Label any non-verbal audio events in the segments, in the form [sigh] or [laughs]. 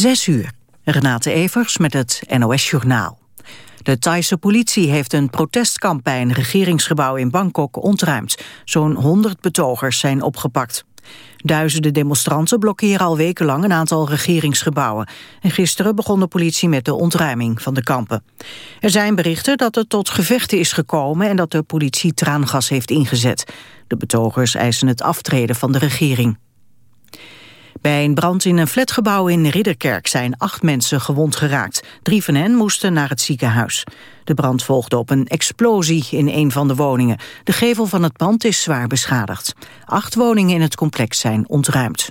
Zes uur. Renate Evers met het NOS Journaal. De Thaise politie heeft een protestkamp bij een regeringsgebouw in Bangkok ontruimd. Zo'n 100 betogers zijn opgepakt. Duizenden demonstranten blokkeren al wekenlang een aantal regeringsgebouwen. En gisteren begon de politie met de ontruiming van de kampen. Er zijn berichten dat het tot gevechten is gekomen en dat de politie traangas heeft ingezet. De betogers eisen het aftreden van de regering. Bij een brand in een flatgebouw in Ridderkerk zijn acht mensen gewond geraakt. Drie van hen moesten naar het ziekenhuis. De brand volgde op een explosie in een van de woningen. De gevel van het pand is zwaar beschadigd. Acht woningen in het complex zijn ontruimd.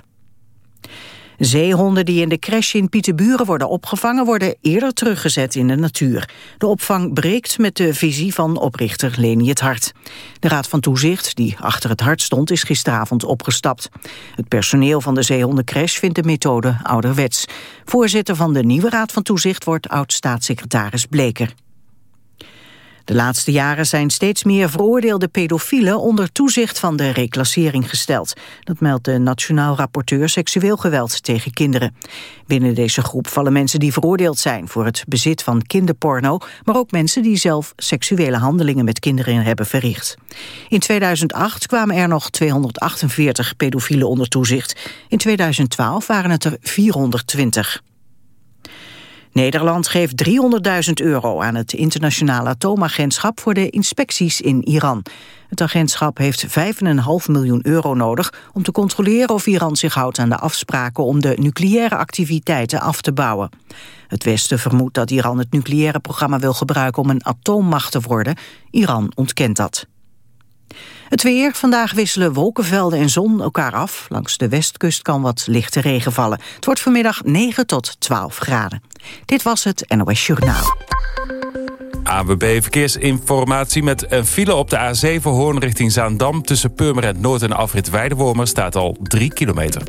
Zeehonden die in de crash in Pieterburen worden opgevangen... worden eerder teruggezet in de natuur. De opvang breekt met de visie van oprichter Leni het Hart. De Raad van Toezicht, die achter het hart stond, is gisteravond opgestapt. Het personeel van de zeehondencrash vindt de methode ouderwets. Voorzitter van de nieuwe Raad van Toezicht wordt oud-staatssecretaris Bleker. De laatste jaren zijn steeds meer veroordeelde pedofielen onder toezicht van de reclassering gesteld. Dat meldt de Nationaal Rapporteur Seksueel Geweld tegen Kinderen. Binnen deze groep vallen mensen die veroordeeld zijn voor het bezit van kinderporno, maar ook mensen die zelf seksuele handelingen met kinderen hebben verricht. In 2008 kwamen er nog 248 pedofielen onder toezicht. In 2012 waren het er 420. Nederland geeft 300.000 euro aan het internationale atoomagentschap voor de inspecties in Iran. Het agentschap heeft 5,5 miljoen euro nodig om te controleren of Iran zich houdt aan de afspraken om de nucleaire activiteiten af te bouwen. Het Westen vermoedt dat Iran het nucleaire programma wil gebruiken om een atoommacht te worden. Iran ontkent dat. Het weer. Vandaag wisselen wolkenvelden en zon elkaar af. Langs de westkust kan wat lichte regen vallen. Het wordt vanmiddag 9 tot 12 graden. Dit was het NOS Journaal. AWB Verkeersinformatie met een file op de A7 Hoorn richting Zaandam... tussen Purmerend Noord en afrit Weidewormer staat al 3 kilometer.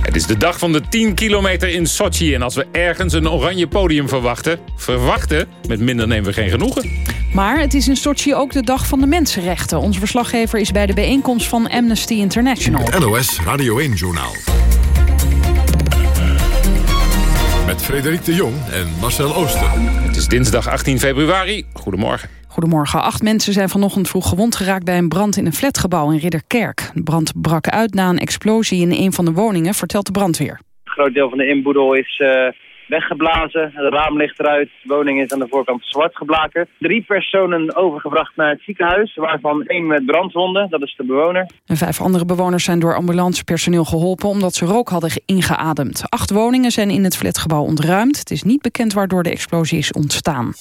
Het is de dag van de 10 kilometer in Sochi. En als we ergens een oranje podium verwachten... verwachten, met minder nemen we geen genoegen. Maar het is in Sochi ook de dag van de mensenrechten. Onze verslaggever is bij de bijeenkomst van Amnesty International. NOS Radio 1-journaal. Met Frederik de Jong en Marcel Ooster. Het is dinsdag 18 februari. Goedemorgen. Goedemorgen. Acht mensen zijn vanochtend vroeg gewond geraakt bij een brand in een flatgebouw in Ridderkerk. De brand brak uit na een explosie in een van de woningen, vertelt de brandweer. Een groot deel van de inboedel is uh, weggeblazen. Het raam ligt eruit. De woning is aan de voorkant zwart geblaken. Drie personen overgebracht naar het ziekenhuis, waarvan één met brandwonden. Dat is de bewoner. En vijf andere bewoners zijn door ambulancepersoneel geholpen... omdat ze rook hadden ingeademd. Acht woningen zijn in het flatgebouw ontruimd. Het is niet bekend waardoor de explosie is ontstaan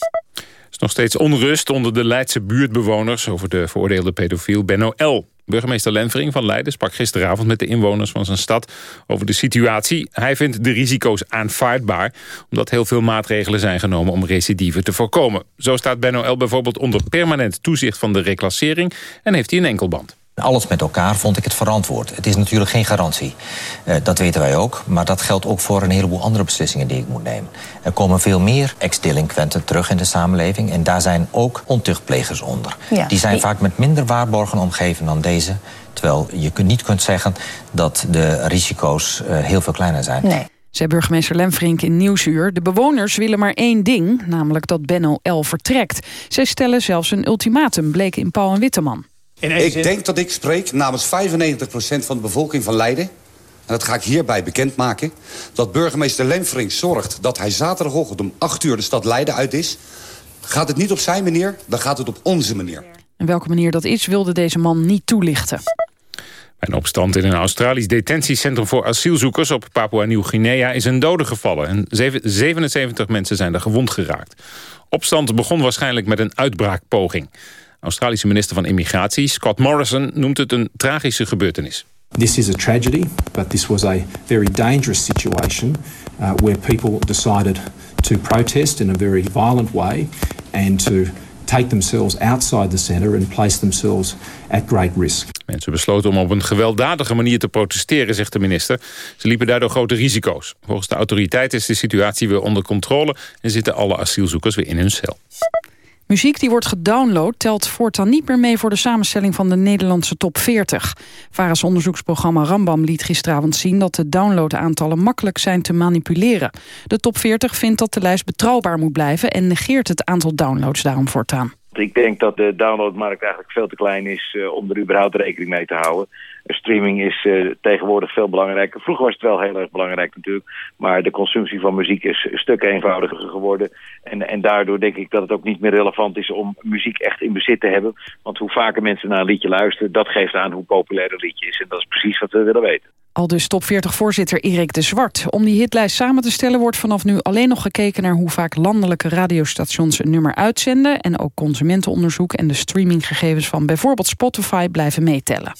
is nog steeds onrust onder de Leidse buurtbewoners... over de veroordeelde pedofiel Benno L. Burgemeester Lenvering van Leiden sprak gisteravond met de inwoners van zijn stad over de situatie. Hij vindt de risico's aanvaardbaar, omdat heel veel maatregelen zijn genomen om recidive te voorkomen. Zo staat Benno L. bijvoorbeeld onder permanent toezicht van de reclassering en heeft hij een enkelband. Alles met elkaar vond ik het verantwoord. Het is natuurlijk geen garantie. Uh, dat weten wij ook. Maar dat geldt ook voor een heleboel andere beslissingen die ik moet nemen. Er komen veel meer ex-delinquenten terug in de samenleving. En daar zijn ook ontuchtplegers onder. Ja. Die zijn vaak met minder waarborgen omgeven dan deze. Terwijl je niet kunt zeggen dat de risico's uh, heel veel kleiner zijn. Nee. Zei burgemeester Lemfrink in Nieuwsuur. De bewoners willen maar één ding, namelijk dat Benno L. vertrekt. Zij stellen zelfs een ultimatum, bleek in Paul en Witteman. Ik denk dat ik spreek namens 95% van de bevolking van Leiden... en dat ga ik hierbij bekendmaken... dat burgemeester Lemfring zorgt dat hij zaterdagochtend om 8 uur de stad Leiden uit is. Gaat het niet op zijn manier, dan gaat het op onze manier. En welke manier dat is, wilde deze man niet toelichten. Bij een opstand in een Australisch detentiecentrum voor asielzoekers op Papua-Nieuw-Guinea is een dode gevallen. En 77 mensen zijn er gewond geraakt. Opstand begon waarschijnlijk met een uitbraakpoging. Australische minister van Immigratie, Scott Morrison, noemt het een tragische gebeurtenis. This is a tragedy, but this was a very dangerous situation uh, where people decided to protest in a very violent way and to take themselves outside the centre and place themselves at great risk. Mensen besloten om op een gewelddadige manier te protesteren, zegt de minister. Ze liepen daardoor grote risico's. Volgens de autoriteiten is de situatie weer onder controle... en zitten alle asielzoekers weer in hun cel. Muziek die wordt gedownload telt voortaan niet meer mee voor de samenstelling van de Nederlandse top 40. VARA's onderzoeksprogramma Rambam liet gisteravond zien dat de downloadaantallen makkelijk zijn te manipuleren. De top 40 vindt dat de lijst betrouwbaar moet blijven en negeert het aantal downloads daarom voortaan. Ik denk dat de downloadmarkt eigenlijk veel te klein is uh, om er überhaupt rekening mee te houden. Streaming is uh, tegenwoordig veel belangrijker. Vroeger was het wel heel erg belangrijk natuurlijk. Maar de consumptie van muziek is een stuk eenvoudiger geworden. En, en daardoor denk ik dat het ook niet meer relevant is om muziek echt in bezit te hebben. Want hoe vaker mensen naar een liedje luisteren, dat geeft aan hoe populair een liedje is. En dat is precies wat we willen weten. Al dus top 40-voorzitter Erik de Zwart. Om die hitlijst samen te stellen wordt vanaf nu alleen nog gekeken... naar hoe vaak landelijke radiostations een nummer uitzenden... en ook consumentenonderzoek en de streaminggegevens van bijvoorbeeld Spotify blijven meetellen.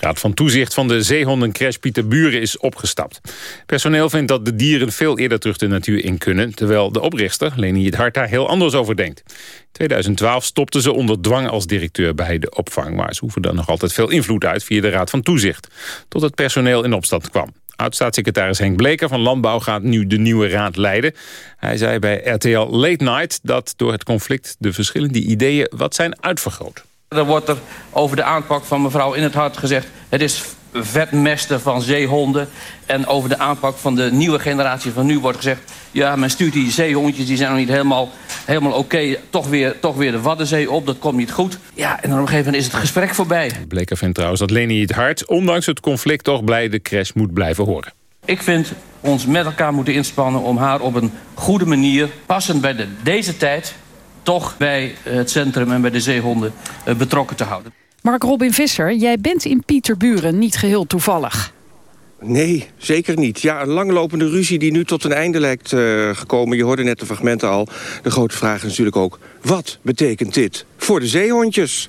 Raad van Toezicht van de zeehondencrash Pieter Buren is opgestapt. Personeel vindt dat de dieren veel eerder terug de natuur in kunnen... terwijl de oprichter, Leni het Hart, daar heel anders over denkt. In 2012 stopte ze onder dwang als directeur bij de opvang... maar ze hoeven dan nog altijd veel invloed uit via de Raad van Toezicht... tot het personeel in opstand kwam. Oud-staatssecretaris Henk Bleker van Landbouw gaat nu de nieuwe raad leiden. Hij zei bij RTL Late Night dat door het conflict de verschillende ideeën wat zijn uitvergroot. Er wordt er over de aanpak van mevrouw In het Hart gezegd... het is vetmesten van zeehonden. En over de aanpak van de nieuwe generatie van nu wordt gezegd... ja, men stuurt die zeehondjes, die zijn nog niet helemaal, helemaal oké... toch, weer, toch weer de Waddenzee op, dat komt niet goed. Ja, en op een gegeven moment is het gesprek voorbij. Bleker vindt trouwens dat Leni het Hart... ondanks het conflict toch blij de crash moet blijven horen. Ik vind ons met elkaar moeten inspannen om haar op een goede manier... passend bij de, deze tijd toch bij het centrum en bij de zeehonden eh, betrokken te houden. Mark Robin Visser, jij bent in Pieterburen niet geheel toevallig. Nee, zeker niet. Ja, een langlopende ruzie die nu tot een einde lijkt uh, gekomen. Je hoorde net de fragmenten al. De grote vraag is natuurlijk ook... wat betekent dit voor de zeehondjes?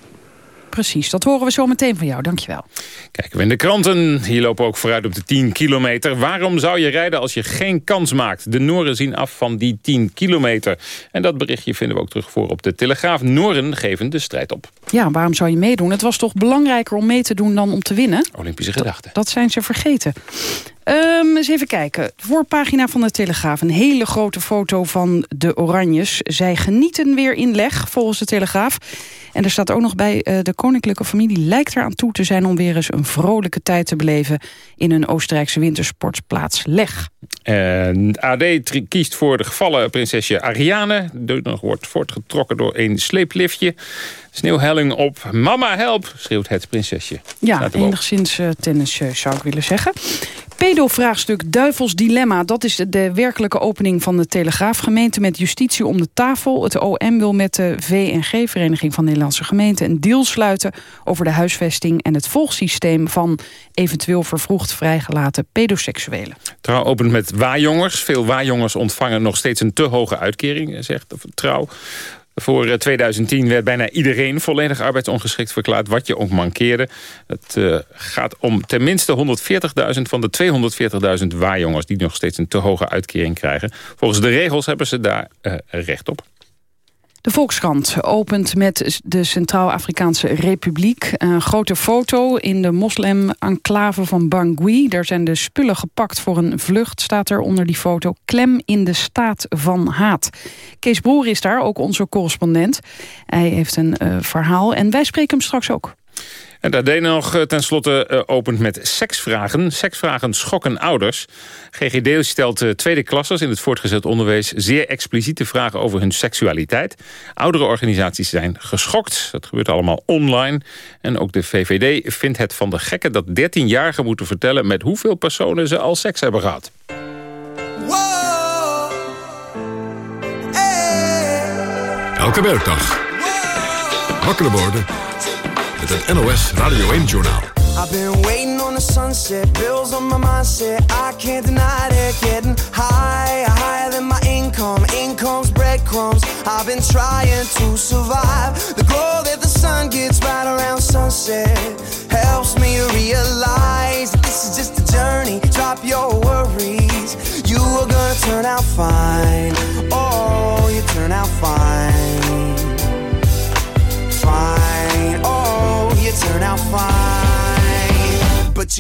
Precies, dat horen we zo meteen van jou. Dankjewel. Kijken we in de kranten. Hier lopen ook vooruit op de 10 kilometer. Waarom zou je rijden als je geen kans maakt? De Noren zien af van die 10 kilometer. En dat berichtje vinden we ook terug voor op de Telegraaf. Noren geven de strijd op. Ja, waarom zou je meedoen? Het was toch belangrijker om mee te doen dan om te winnen? Olympische gedachten. Dat, dat zijn ze vergeten. Um, eens even kijken. Voorpagina van de Telegraaf. Een hele grote foto van de Oranjes. Zij genieten weer in leg, volgens de Telegraaf. En er staat ook nog bij, uh, de koninklijke familie lijkt eraan toe te zijn... om weer eens een vrolijke tijd te beleven... in een Oostenrijkse wintersportplaats Leg. En AD kiest voor de gevallen prinsesje Ariane. De wordt voortgetrokken door een sleepliftje. Sneeuwhelling op. Mama help, schreeuwt het prinsesje. Ja, enigszins uh, tennis zou ik willen zeggen. Pedo-vraagstuk Duivels Dilemma. Dat is de werkelijke opening van de Telegraafgemeente... met justitie om de tafel. Het OM wil met de VNG, Vereniging van Nederlandse Gemeenten... een deal sluiten over de huisvesting en het volgsysteem... van eventueel vervroegd vrijgelaten pedoseksuelen. Trouw opent met waarjongers. Veel waarjongers ontvangen nog steeds een te hoge uitkering, zegt Trouw. Voor 2010 eh, werd bijna iedereen volledig arbeidsongeschikt verklaard... wat je ook mankeerde. Het uh, gaat om tenminste 140.000 van de 240.000 waarjongers... die nog steeds een te hoge uitkering krijgen. Volgens de regels hebben ze daar uh, recht op. De Volkskrant opent met de Centraal-Afrikaanse Republiek. Een grote foto in de moslim-enclave van Bangui. Daar zijn de spullen gepakt voor een vlucht, staat er onder die foto. Klem in de staat van haat. Kees Broer is daar, ook onze correspondent. Hij heeft een uh, verhaal en wij spreken hem straks ook. En daar deed nog eh, tenslotte uh, opent met seksvragen. Seksvragen schokken ouders. GGD stelt uh, tweede klassers in het voortgezet onderwijs... zeer expliciete vragen over hun seksualiteit. Oudere organisaties zijn geschokt. Dat gebeurt allemaal online. En ook de VVD vindt het van de gekken dat 13-jarigen moeten vertellen... met hoeveel personen ze al seks hebben gehad. Wow. Hey. Elke werkdag. Wakker worden met het NOS Radio 1-journaal. I've been waiting on the sunset, bills on my mindset. I can't deny it, getting higher, higher than my income. Income's breadcrumbs. I've been trying to survive. The glow that the sun gets right around sunset helps me realize that this is just a journey. Drop your worries, you are gonna turn out fine. Oh, you turn out fine,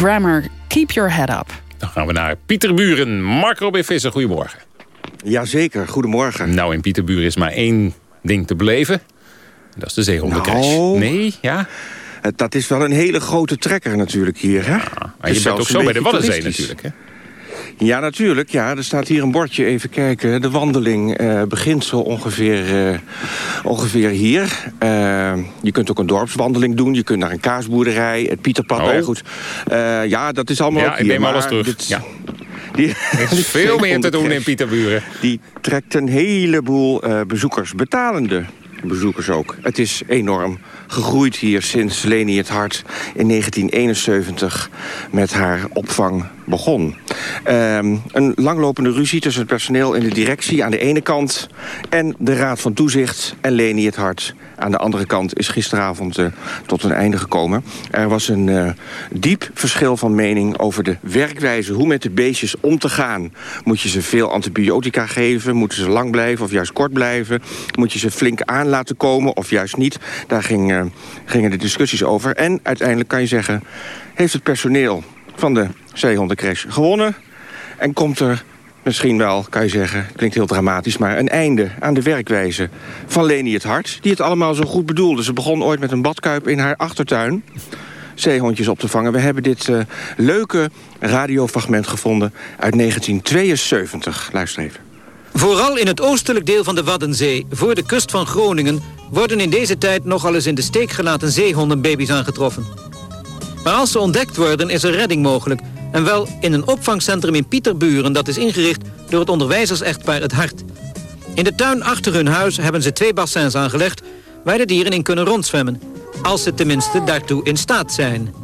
grammar, keep your head up. Dan gaan we naar Pieterburen. Mark Robin Visser, goedemorgen. Jazeker, goedemorgen. Nou, in Pieterburen is maar één ding te beleven. Dat is de zeehondencrash. Nou. Nee, ja? Eh, Dat is wel een hele grote trekker natuurlijk hier. Hè? Maar je bent ook zo bij de Waddenzee natuurlijk, hè? Ja, natuurlijk. Ja. Er staat hier een bordje. Even kijken. De wandeling eh, begint zo ongeveer, eh, ongeveer hier. Eh, je kunt ook een dorpswandeling doen. Je kunt naar een kaasboerderij, het Pieterpad. Oh. Ja, goed. Ja, dat is allemaal Ja, ook ik hier. neem alles terug. dit- Ja. Die, Er is [laughs] veel meer te doen in Pieterburen. Die trekt een heleboel bezoekers, betalende bezoekers ook. Het is enorm gegroeid hier sinds Leni het Hart in 1971 met haar opvang begon. Ehm, een langlopende ruzie tussen het personeel en de directie aan de ene kant... en de Raad van Toezicht en Leni het Hart aan de andere kant... is gisteravond eh, tot een einde gekomen. Er was een eh, diep verschil van mening over de werkwijze... hoe met de beestjes om te gaan. Moet je ze veel antibiotica geven? Moeten ze lang blijven of juist kort blijven? Moet je ze flink aan laten komen of juist niet? Daar ging, eh, gingen de discussies over. En uiteindelijk kan je zeggen... heeft het personeel van de zeehondencrash gewonnen... en komt er misschien wel, kan je zeggen, klinkt heel dramatisch... maar een einde aan de werkwijze van Leni het Hart... die het allemaal zo goed bedoelde. Ze begon ooit met een badkuip in haar achtertuin zeehondjes op te vangen. We hebben dit eh, leuke radiofragment gevonden uit 1972. Luister even. Vooral in het oostelijk deel van de Waddenzee, voor de kust van Groningen... worden in deze tijd nogal eens in de steek gelaten zeehondenbaby's aangetroffen. Maar als ze ontdekt worden, is er redding mogelijk. En wel in een opvangcentrum in Pieterburen... dat is ingericht door het onderwijzersechtpaar Het Hart. In de tuin achter hun huis hebben ze twee bassins aangelegd... waar de dieren in kunnen rondzwemmen. Als ze tenminste daartoe in staat zijn.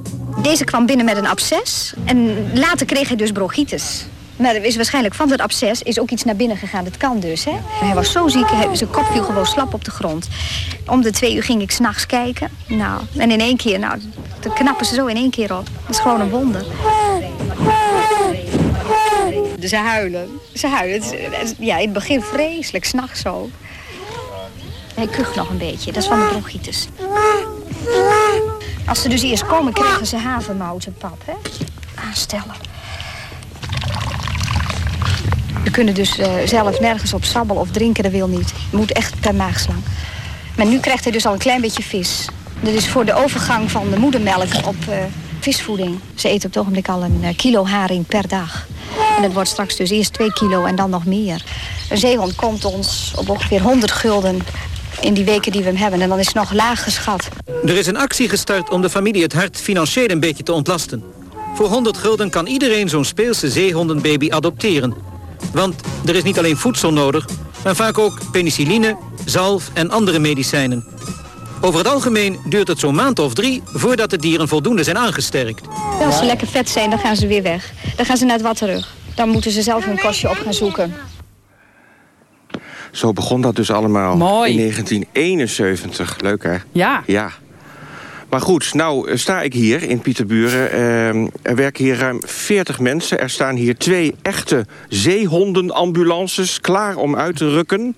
Deze kwam binnen met een absces en later kreeg hij dus bronchitis. Maar er is waarschijnlijk van dat absces is ook iets naar binnen gegaan. Dat kan dus, hè. Hij was zo ziek, hij, zijn kop viel gewoon slap op de grond. Om de twee uur ging ik s'nachts kijken. Nou, en in één keer, nou, dan knappen ze zo in één keer op. Dat is gewoon een wonder. Dus ze huilen. Ze huilen. Ja, in het begin vreselijk, s'nachts zo. Hij kucht nog een beetje, dat is van de bronchitis. Als ze dus eerst komen, krijgen ze havermoutenpap, hè? Aanstellen. Ze kunnen dus eh, zelf nergens op sabbelen of drinken, dat wil niet. Je moet echt per maagslang. Maar nu krijgt hij dus al een klein beetje vis. Dat is voor de overgang van de moedermelk op eh, visvoeding. Ze eten op het ogenblik al een eh, kilo haring per dag. En dat wordt straks dus eerst 2 kilo en dan nog meer. Een zeehond komt ons op ongeveer 100 gulden in die weken die we hem hebben. En dan is het nog laag geschat. Er is een actie gestart om de familie het hart financieel een beetje te ontlasten. Voor 100 gulden kan iedereen zo'n speelse zeehondenbaby adopteren. Want er is niet alleen voedsel nodig, maar vaak ook penicilline, zalf en andere medicijnen. Over het algemeen duurt het zo'n maand of drie voordat de dieren voldoende zijn aangesterkt. Als ze lekker vet zijn, dan gaan ze weer weg. Dan gaan ze naar het wat terug. Dan moeten ze zelf hun kostje op gaan zoeken. Zo begon dat dus allemaal Mooi. in 1971. Leuk hè? Ja. Ja. Maar goed, nou eh, sta ik hier in Pieterburen. Ehm, er werken hier ruim 40 mensen. Er staan hier twee echte zeehondenambulances klaar om uit te rukken.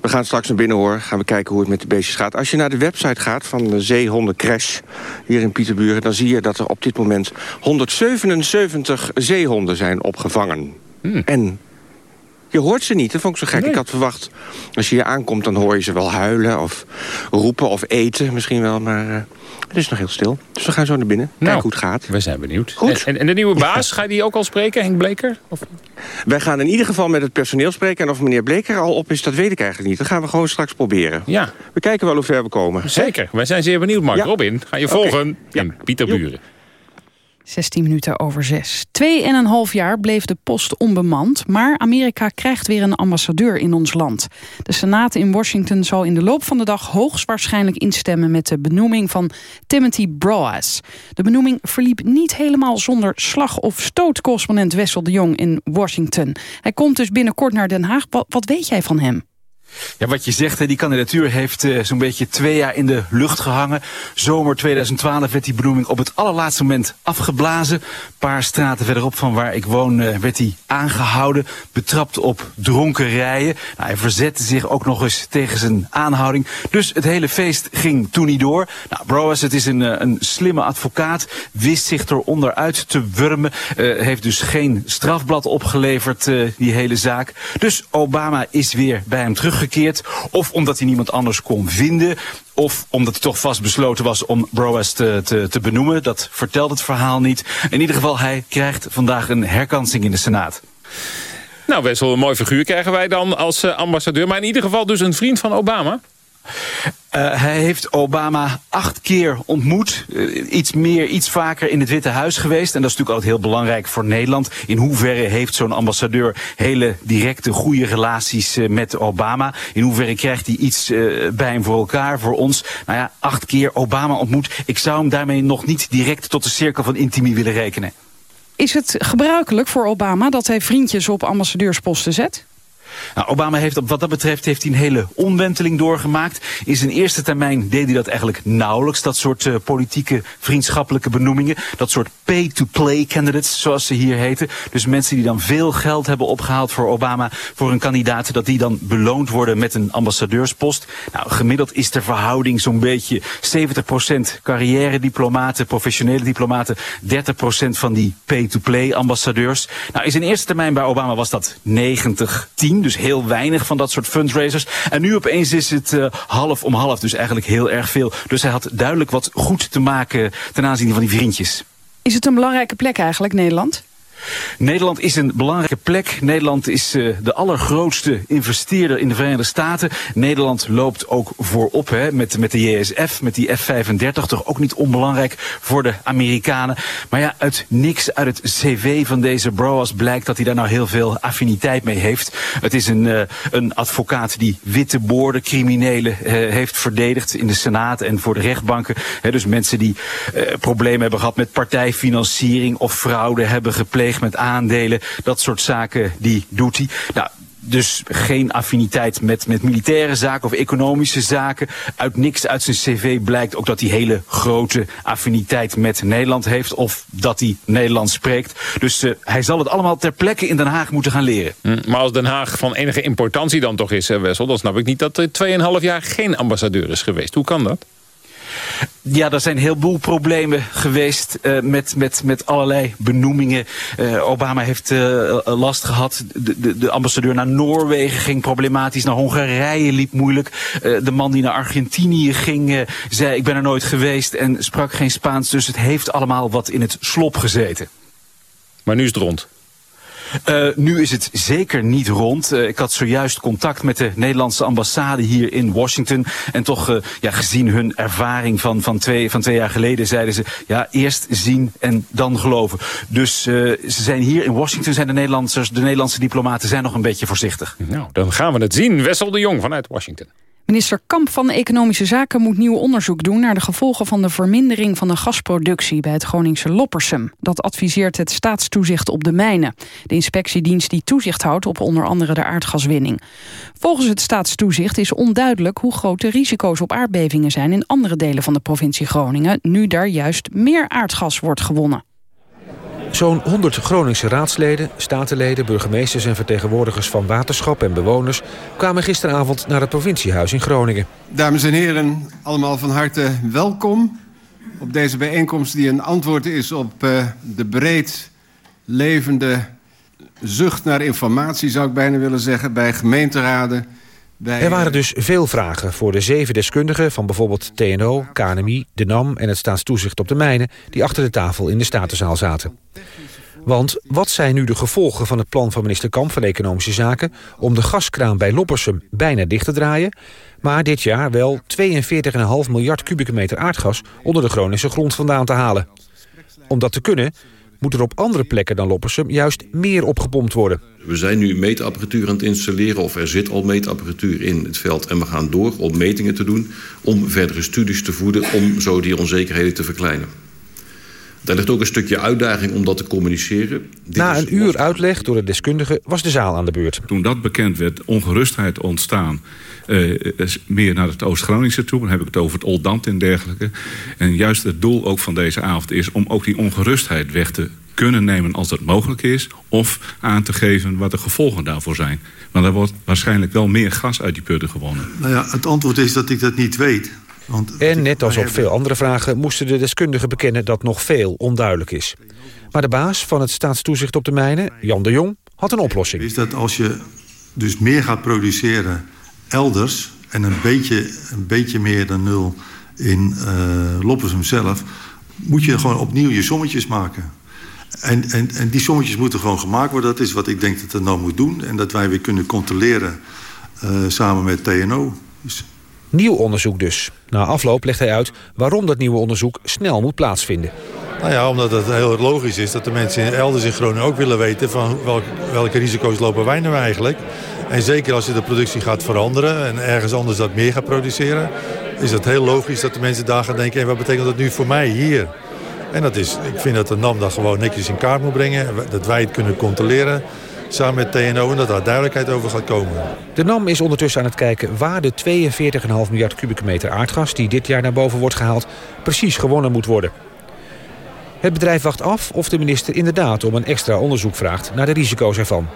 We gaan straks naar binnen hoor. Gaan we kijken hoe het met de beestjes gaat. Als je naar de website gaat van de Zeehondencrash hier in Pieterburen... dan zie je dat er op dit moment 177 zeehonden zijn opgevangen. En je hoort ze niet, dat vond ik zo gek. Ik had verwacht, als je hier aankomt, dan hoor je ze wel huilen... of roepen of eten misschien wel, maar eh, het is nog heel stil. Dus we gaan zo naar binnen, kijken Nou, hoe het gaat. We zijn benieuwd. Goed. En, en de nieuwe [laughs] baas, ga je die ook al spreken, Henk Bleker? Of... Wij gaan in ieder geval met het personeel spreken... en of meneer Bleker al op is, dat weet ik eigenlijk niet. Dat gaan we gewoon straks proberen. Ja. We kijken wel hoe ver we komen. Zeker, wij zijn zeer benieuwd, Mark. Ja. Robin, ga je Oké. volgen in Pieterburen. 16 minuten over 6. Twee en een half jaar bleef de post onbemand... maar Amerika krijgt weer een ambassadeur in ons land. De Senaat in Washington zal in de loop van de dag... hoogstwaarschijnlijk instemmen met de benoeming van Timothy Broas. De benoeming verliep niet helemaal zonder slag of stoot... correspondent Wessel de Jong in Washington. Hij komt dus binnenkort naar Den Haag. Wat, wat weet jij van hem? Ja, wat je zegt, die kandidatuur heeft eh, zo'n beetje twee jaar in de lucht gehangen. Zomer 2012 werd die benoeming op het allerlaatste moment afgeblazen. Een paar straten verderop van waar ik woon eh, werd hij aangehouden. Betrapt op dronken rijen. Nou, hij verzette zich ook nog eens tegen zijn aanhouding. Dus het hele feest ging toen niet door. Nou, Broas, het is een, eh, een slimme advocaat. Wist zich eronder uit te wurmen. heeft dus geen strafblad opgeleverd, die hele zaak. Dus Obama is weer bij hem Of omdat hij niemand anders kon vinden. Of omdat hij toch vastbesloten was om Broas te, te, te benoemen. Dat vertelt het verhaal niet. In ieder geval, hij krijgt vandaag een herkansing in de Senaat. Nou, best wel een mooi figuur krijgen wij dan als eh, ambassadeur. Maar in ieder geval dus een vriend van Obama. Uh, hij heeft Obama acht keer ontmoet. Uh, iets meer, iets vaker in het Witte Huis geweest. En dat is natuurlijk altijd heel belangrijk voor Nederland. In hoeverre heeft zo'n ambassadeur hele directe, goede relaties uh, met Obama? In hoeverre krijgt hij iets bij hem voor elkaar, voor ons? Nou ja, acht keer Obama ontmoet. Ik zou hem daarmee nog niet direct tot de cirkel van intimie willen rekenen. Is het gebruikelijk voor Obama dat hij vriendjes op ambassadeursposten zet? Nou, Obama heeft op wat dat betreft heeft hij een hele omwenteling doorgemaakt. In zijn eerste termijn deed hij dat eigenlijk nauwelijks. Dat soort uh, politieke vriendschappelijke benoemingen. Dat soort pay-to-play candidates, zoals ze hier heten. Dus mensen die dan veel geld hebben opgehaald voor Obama, voor een kandidaat, dat die dan beloond worden met een ambassadeurspost. Nou, gemiddeld is de verhouding zo'n beetje 70% carrière-diplomaten, professionele diplomaten, 30% van die pay-to-play ambassadeurs. Nou, in zijn eerste termijn bij Obama was dat 90-10. Dus heel weinig van dat soort fundraisers. En nu opeens is het uh, half om half. Dus eigenlijk heel erg veel. Dus hij had duidelijk wat goed te maken ten aanzien van die vriendjes. Is het een belangrijke plek eigenlijk, Nederland? Nederland is een belangrijke plek. Nederland is uh, de allergrootste investeerder in de Verenigde Staten. Nederland loopt ook voorop hè, met, met de JSF, met die F-35. Toch ook niet onbelangrijk voor de Amerikanen. Maar ja, uit niks, uit het cv van deze Broas blijkt dat hij daar nou heel veel affiniteit mee heeft. Het is een, uh, een advocaat die witte boorden criminelen uh, heeft verdedigd in de Senaat en voor de rechtbanken. Hè, dus mensen die problemen hebben gehad met partijfinanciering of fraude hebben gepleegd met aandelen, dat soort zaken, die doet hij. Nou, dus geen affiniteit met, met militaire zaken of economische zaken. Uit niks uit zijn cv blijkt ook dat hij hele grote affiniteit met Nederland heeft. Of dat hij Nederlands spreekt. Dus uh, hij zal het allemaal ter plekke in Den Haag moeten gaan leren. Mm, maar als Den Haag van enige importantie dan toch is, hè, Wessel... dan snap ik niet dat er 2,5 jaar geen ambassadeur is geweest. Hoe kan dat? Ja, er zijn een heleboel problemen geweest uh, met, met, met allerlei benoemingen. Uh, Obama heeft uh, last gehad. De, de, de, ambassadeur naar Noorwegen ging problematisch. Naar Hongarije liep moeilijk. de man die naar Argentinië ging zei ik ben er nooit geweest en sprak geen Spaans. Dus het heeft allemaal wat in het slop gezeten. Maar nu is het rond. Uh, nu is het zeker niet rond. Uh, ik had zojuist contact met de Nederlandse ambassade hier in Washington. En toch, uh, ja, gezien hun ervaring van, van, twee, van twee jaar geleden, zeiden ze... ja, eerst zien en dan geloven. Dus ze zijn hier in Washington, zijn de Nederlanders, de Nederlandse diplomaten zijn nog een beetje voorzichtig. Nou, dan gaan we het zien. Wessel de Jong vanuit Washington. Minister Kamp van Economische Zaken moet nieuw onderzoek doen... naar de gevolgen van de vermindering van de gasproductie... bij het Groningse Loppersum. Dat adviseert het staatstoezicht op de mijnen. De inspectiedienst die toezicht houdt op onder andere de aardgaswinning. Volgens het staatstoezicht is onduidelijk... hoe groot de risico's op aardbevingen zijn... in andere delen van de provincie Groningen... nu daar juist meer aardgas wordt gewonnen. Zo'n 100 Groningse raadsleden, statenleden, burgemeesters en vertegenwoordigers van waterschap en bewoners kwamen gisteravond naar het provinciehuis in Groningen. Dames en heren, allemaal van harte welkom op deze bijeenkomst die een antwoord is op uh, de breed levende zucht naar informatie, zou ik bijna willen zeggen, bij gemeenteraden, er waren dus veel vragen voor de zeven deskundigen... van bijvoorbeeld TNO, KNMI, de NAM en het staatstoezicht op de mijnen... die achter de tafel in de Statenzaal zaten. Want wat zijn nu de gevolgen van het plan van minister Kamp van Economische Zaken... om de gaskraan bij Loppersum bijna dicht te draaien... maar dit jaar wel 42,5 miljard kubieke meter aardgas... onder de Groningse grond vandaan te halen? Om dat te kunnen moet er op andere plekken dan Loppersum juist meer opgepompt worden. We zijn nu meetapparatuur aan het installeren of er zit al meetapparatuur in het veld. En we gaan door om metingen te doen, om verdere studies te voeden... om zo die onzekerheden te verkleinen. Daar ligt ook een stukje uitdaging om dat te communiceren. Dit Na een uur uitleg door de deskundigen was de zaal aan de beurt. Toen dat bekend werd, ongerustheid ontstaan... Uh, meer naar het Oost-Groningse toe. Dan heb ik het over het Oldambt en dergelijke. En juist het doel ook van deze avond is om ook die ongerustheid weg te kunnen nemen als dat mogelijk is... of aan te geven wat de gevolgen daarvoor zijn. Want er wordt waarschijnlijk wel meer gas uit die putten gewonnen. Nou ja, het antwoord is dat ik dat niet weet. Want en net als op veel andere vragen moesten de deskundigen bekennen dat nog veel onduidelijk is. Maar de baas van het staatstoezicht op de mijnen, Jan de Jong, had een oplossing. Is dat als je dus meer gaat produceren elders... en een beetje, een beetje meer dan nul in uh, Loppersum zelf... moet je gewoon opnieuw je sommetjes maken. En, en, en die sommetjes moeten gewoon gemaakt worden. Dat is wat ik denk dat er nou moet doen. En dat wij weer kunnen controleren uh, samen met TNO. Dus... Nieuw onderzoek dus. Na afloop legt hij uit waarom dat nieuwe onderzoek snel moet plaatsvinden. Nou ja, omdat het heel logisch is dat de mensen elders in Groningen ook willen weten... van welke, welke risico's lopen wij nou eigenlijk. En zeker als je de productie gaat veranderen en ergens anders dat meer gaat produceren... is het heel logisch dat de mensen daar gaan denken... wat betekent dat nu voor mij hier? En dat is, ik vind dat de NAM dat gewoon netjes in kaart moet brengen. Dat wij het kunnen controleren samen met TNO en dat daar duidelijkheid over gaat komen. De NAM is ondertussen aan het kijken waar de 42,5 miljard kubieke meter aardgas... die dit jaar naar boven wordt gehaald, precies gewonnen moet worden. Het bedrijf wacht af of de minister inderdaad om een extra onderzoek vraagt... naar de risico's ervan.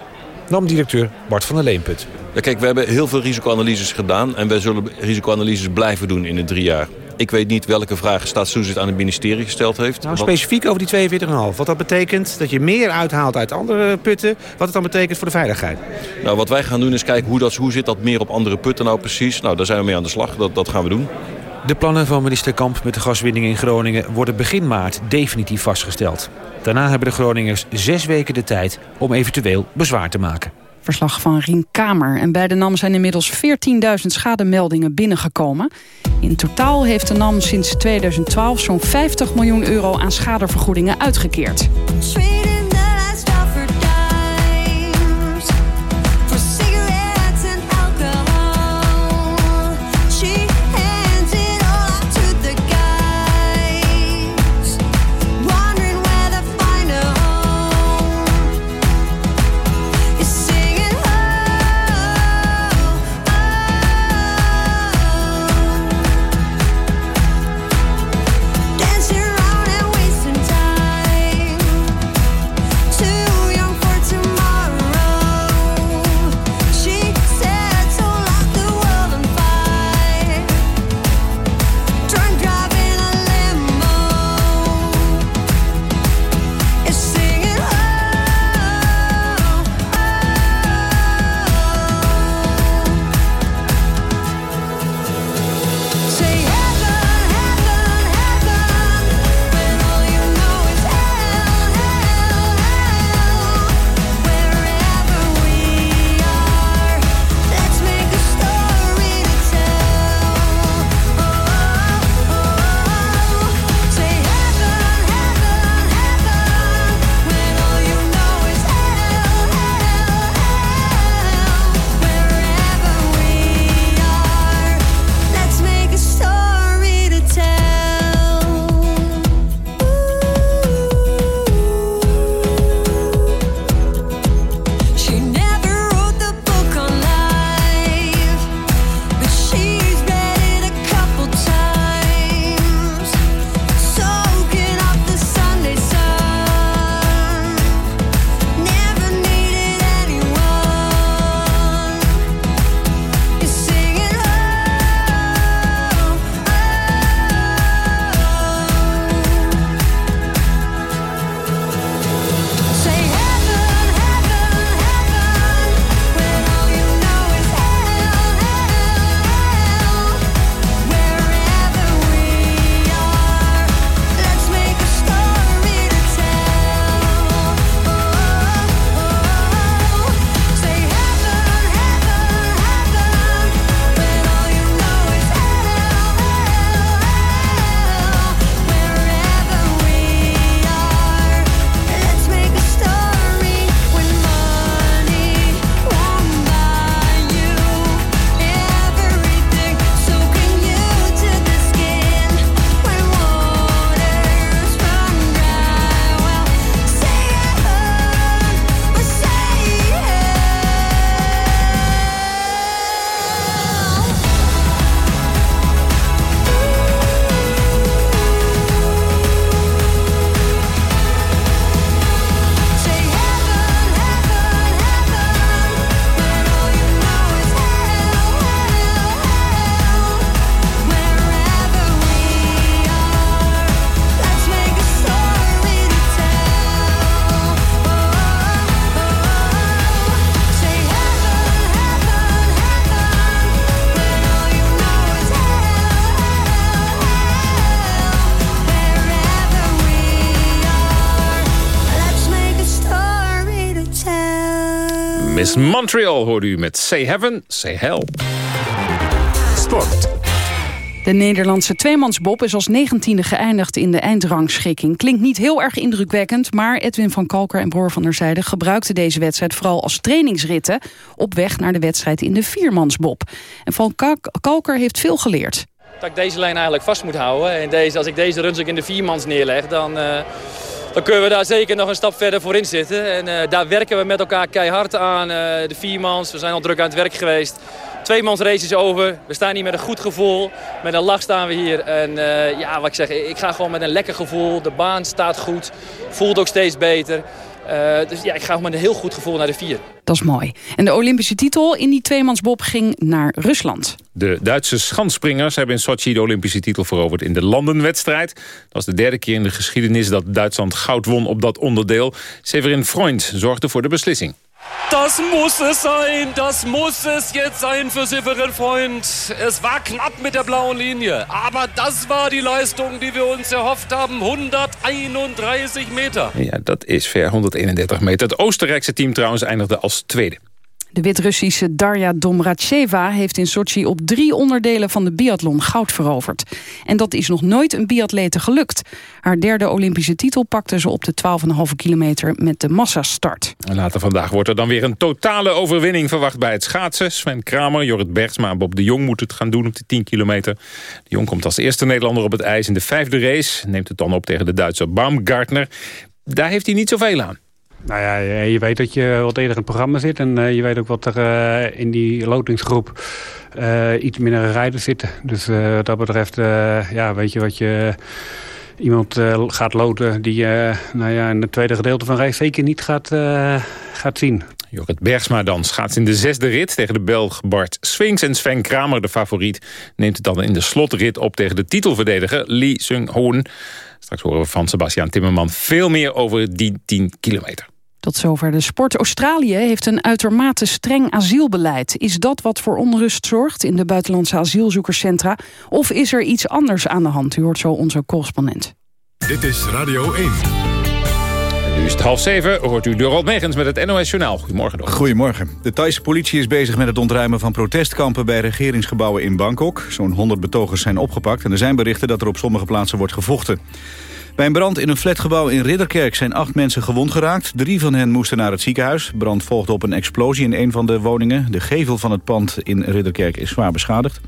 NAM-directeur Bart van der Leenput. Ja, kijk, we hebben heel veel risicoanalyses gedaan... en wij zullen risicoanalyses blijven doen in de drie jaar. Ik weet niet welke vragen staatstoezicht aan het ministerie gesteld heeft. Nou, specifiek over die 42,5. Wat dat betekent dat je meer uithaalt uit andere putten. Wat het dan betekent voor de veiligheid. Nou, wat wij gaan doen is kijken hoe, dat, hoe zit dat meer op andere putten nou precies. Nou, daar zijn we mee aan de slag. Dat, dat gaan we doen. De plannen van minister Kamp met de gaswinning in Groningen... worden begin maart definitief vastgesteld. Daarna hebben de Groningers zes weken de tijd om eventueel bezwaar te maken. Verslag van Rien Kamer. En bij de NAM zijn inmiddels 14.000 schademeldingen binnengekomen. In totaal heeft de NAM sinds 2012 zo'n 50 miljoen euro aan schadevergoedingen uitgekeerd. Montreal hoorde u met Say Heaven, Say Hell. Sport. De Nederlandse tweemansbob is als negentiende geëindigd in de eindrangschikking. Klinkt niet heel erg indrukwekkend, maar Edwin van Kalker en Broer van der Zijde gebruikten deze wedstrijd vooral als trainingsritten op weg naar de wedstrijd in de viermansbob. En van Kalker heeft veel geleerd. Dat ik deze lijn eigenlijk vast moet houden. En deze, als ik deze runs ook in de viermans neerleg, dan... Uh dan kunnen we daar zeker nog een stap verder voor in zitten. En uh, daar werken we met elkaar keihard aan. Uh, de viermans, we zijn al druk aan het werk geweest. Tweemans race is over. We staan hier met een goed gevoel. Met een lach staan we hier. En uh, ja, wat ik zeg, ik ga gewoon met een lekker gevoel. De baan staat goed. Voelt ook steeds beter. Uh, dus ja, ik ga met een heel goed gevoel naar de vier. Dat is mooi. En de Olympische titel in die tweemansbob ging naar Rusland. De Duitse schanspringers hebben in Sochi de Olympische titel veroverd in de landenwedstrijd. Dat was de derde keer in de geschiedenis dat Duitsland goud won op dat onderdeel. Severin Freund zorgde voor de beslissing. Das muss es sein, das muss es jetzt sein für Severin Freund. Es war knapp mit der blauen Linie, aber das war die Leistung, die wir uns erhofft haben. 131 Meter. Ja, dat is ver, 131 meter. Het Oostenrijkse team trouwens eindigde als tweede. De Wit-Russische Darja Domracheva heeft in Sochi op drie onderdelen van de biathlon goud veroverd. En dat is nog nooit een biatlete gelukt. Haar derde Olympische titel pakte ze op de 12,5 kilometer met de massastart. Later vandaag wordt er dan weer een totale overwinning verwacht bij het schaatsen. Sven Kramer, Jorrit Bergsma en Bob de Jong moeten het gaan doen op de 10 kilometer. De Jong komt als eerste Nederlander op het ijs in de vijfde race. Neemt het dan op tegen de Duitse Baumgartner. Daar heeft hij niet zoveel aan. Nou ja, je weet dat je eerder in het programma zit. En uh, je weet ook wat er uh, in die lotingsgroep iets minder rijders zitten. Dus wat dat betreft, ja, weet je wat je... Iemand gaat loten die nou ja, in het tweede gedeelte van de race zeker niet gaat, gaat zien. Jorrit Bergsma dan schaats in de zesde rit tegen de Belg Bart Swings. En Sven Kramer, de favoriet, neemt het dan in de slotrit op tegen de titelverdediger Lee Sung-hoon. Straks horen we van Sebastian Timmerman veel meer over die 10 kilometer. Tot zover de sport. Australië heeft een uitermate streng asielbeleid. Is dat wat voor onrust zorgt in de buitenlandse asielzoekerscentra? Of is er iets anders aan de hand? U hoort zo onze correspondent. Dit is Radio 1. Nu is het half zeven, hoort u Dorald Megens met het NOS Journaal. Goedemorgen. Goedemorgen. De Thaise politie is bezig met het ontruimen van protestkampen... bij regeringsgebouwen in Bangkok. Zo'n 100 betogers zijn opgepakt... en er zijn berichten dat er op sommige plaatsen wordt gevochten. Bij een brand in een flatgebouw in Ridderkerk zijn acht mensen gewond geraakt. Drie van hen moesten naar het ziekenhuis. Brand volgde op een explosie in een van de woningen. De gevel van het pand in Ridderkerk is zwaar beschadigd.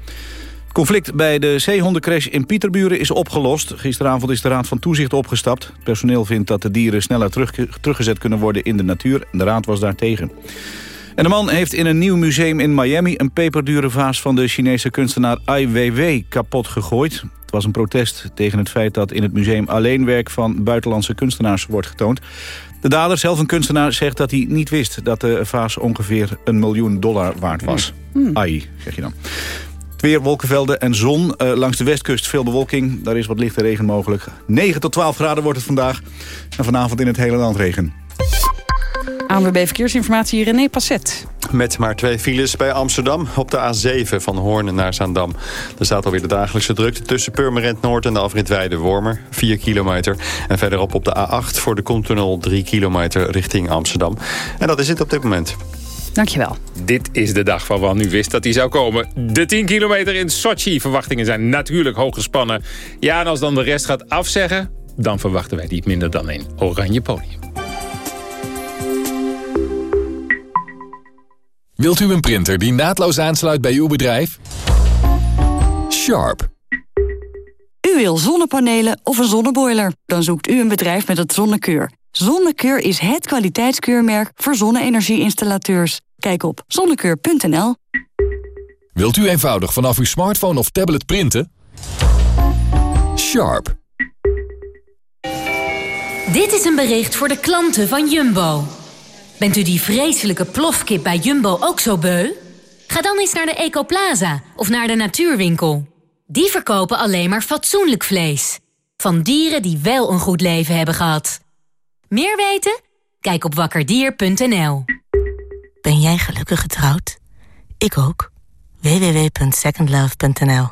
Het conflict bij de zeehondencrash in Pieterburen is opgelost. Gisteravond is de Raad van Toezicht opgestapt. Het personeel vindt dat de dieren sneller terug, teruggezet kunnen worden in de natuur. De Raad was daar tegen. En de man heeft in een nieuw museum in Miami... een peperdure vaas van de Chinese kunstenaar Ai Weiwei kapot gegooid. Het was een protest tegen het feit dat in het museum alleen werk van buitenlandse kunstenaars wordt getoond. De dader, zelf een kunstenaar, zegt dat hij niet wist dat de vaas ongeveer een miljoen dollar waard was. Hmm. Ai, zeg je dan. Het weer, wolkenvelden en zon. Uh, langs de westkust veel bewolking. Daar is wat lichte regen mogelijk. 9 tot 12 graden wordt het vandaag. En vanavond in het hele land regen. ANWB Verkeersinformatie, René Passet. Met maar twee files bij Amsterdam op de A7 van Hoorn naar Zaandam. Er staat alweer de dagelijkse drukte tussen Purmerend Noord en de afrit Weide-Wormer. 4 kilometer. En verderop op de A8 voor de Koentunnel 3 kilometer richting Amsterdam. En dat is het op dit moment. Dankjewel. Dit is de dag waarvan u wist dat hij zou komen. De 10 kilometer in Sochi. Verwachtingen zijn natuurlijk hoog gespannen. Ja, en als dan de rest gaat afzeggen... dan verwachten wij niet minder dan een oranje podium. Wilt u een printer die naadloos aansluit bij uw bedrijf? Sharp. U wil zonnepanelen of een zonneboiler? Dan zoekt u een bedrijf met het Zonnekeur. Zonnekeur is het kwaliteitskeurmerk voor zonne-energie-installateurs. Kijk op zonnekeur.nl. Wilt u eenvoudig vanaf uw smartphone of tablet printen? Sharp. Dit is een bericht voor de klanten van Jumbo. Bent u die vreselijke plofkip bij Jumbo ook zo beu? Ga dan eens naar de Ecoplaza of naar de Natuurwinkel. Die verkopen alleen maar fatsoenlijk vlees. Van dieren die wel een goed leven hebben gehad. Meer weten? Kijk op wakkerdier.nl. Ben jij gelukkig getrouwd? Ik ook. www.secondlove.nl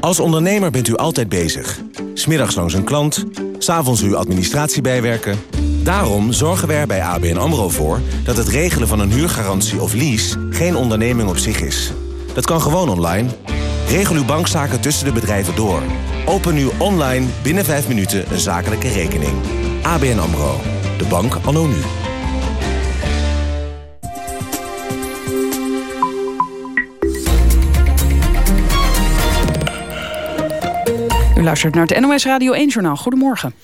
Als ondernemer bent u altijd bezig. Smiddags langs een klant, s'avonds uw administratie bijwerken Daarom zorgen wij er bij ABN AMRO voor... dat het regelen van een huurgarantie of lease geen onderneming op zich is. Dat kan gewoon online. Regel uw bankzaken tussen de bedrijven door. Open nu online binnen 5 minuten een zakelijke rekening. ABN AMRO. De bank anno nu. U luistert naar het NOS Radio 1-journaal. Goedemorgen.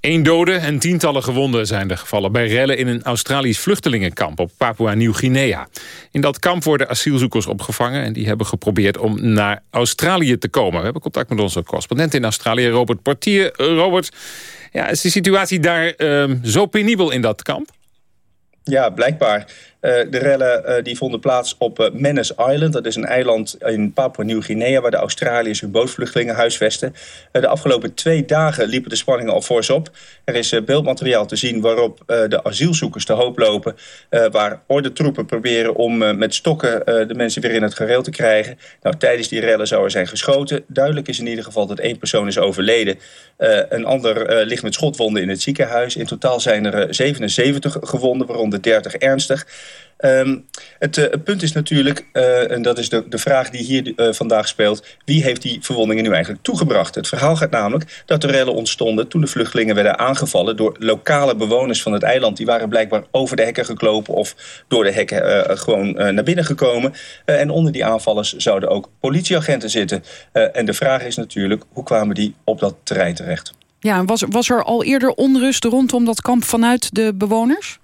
Eén dode en tientallen gewonden zijn er gevallen bij rellen in een Australisch vluchtelingenkamp op Papua-Nieuw-Guinea. In dat kamp worden asielzoekers opgevangen en die hebben geprobeerd om naar Australië te komen. We hebben contact met onze correspondent in Australië, Robert Portier. Robert, ja, is de situatie daar uh, zo penibel in dat kamp? Ja, blijkbaar. Uh, de rellen uh, die vonden plaats op uh, Manus Island. Dat is een eiland in Papua-Nieuw-Guinea... waar de Australiërs hun bootvluchtelingen huisvesten. de afgelopen twee dagen liepen de spanningen al fors op. Er is beeldmateriaal te zien waarop de asielzoekers te hoop lopen... waar ordentroepen proberen om met stokken de mensen weer in het gereel te krijgen. Nou, tijdens die rellen zou er zijn geschoten. Duidelijk is in ieder geval dat één persoon is overleden. een ander ligt met schotwonden in het ziekenhuis. In totaal zijn er 77 gewonden, waaronder 30 ernstig. Um, het, uh, het, punt is natuurlijk, uh, en dat is de, de vraag die hier uh, vandaag speelt... wie heeft die verwondingen nu eigenlijk toegebracht? Het verhaal gaat namelijk dat er rellen ontstonden... toen de vluchtelingen werden aangevallen door lokale bewoners van het eiland. Die waren blijkbaar over de hekken geklopen of door de hekken gewoon naar binnen gekomen. en onder die aanvallers zouden ook politieagenten zitten. en de vraag is natuurlijk, hoe kwamen die op dat terrein terecht? Ja, was, was er al eerder onrust rondom dat kamp vanuit de bewoners?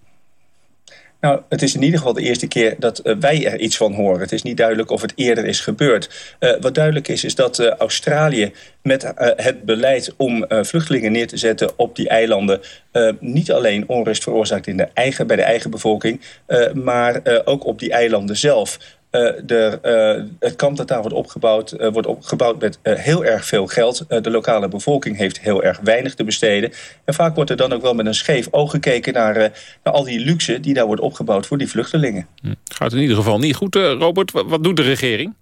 Nou, het is in ieder geval de eerste keer dat uh, wij er iets van horen. Het is niet duidelijk of het eerder is gebeurd. Uh, wat duidelijk is, is dat uh, Australië met het beleid om vluchtelingen neer te zetten op die eilanden... niet alleen onrust veroorzaakt in de eigen, bij de eigen bevolking... maar ook op die eilanden zelf. Uh, de, uh, het kamp dat daar wordt opgebouwd, uh, wordt opgebouwd met heel erg veel geld. de lokale bevolking heeft heel erg weinig te besteden. En vaak wordt er dan ook wel met een scheef oog gekeken naar, naar al die luxe die daar wordt opgebouwd voor die vluchtelingen. Hm. Gaat in ieder geval niet goed, Robert. Wat doet de regering?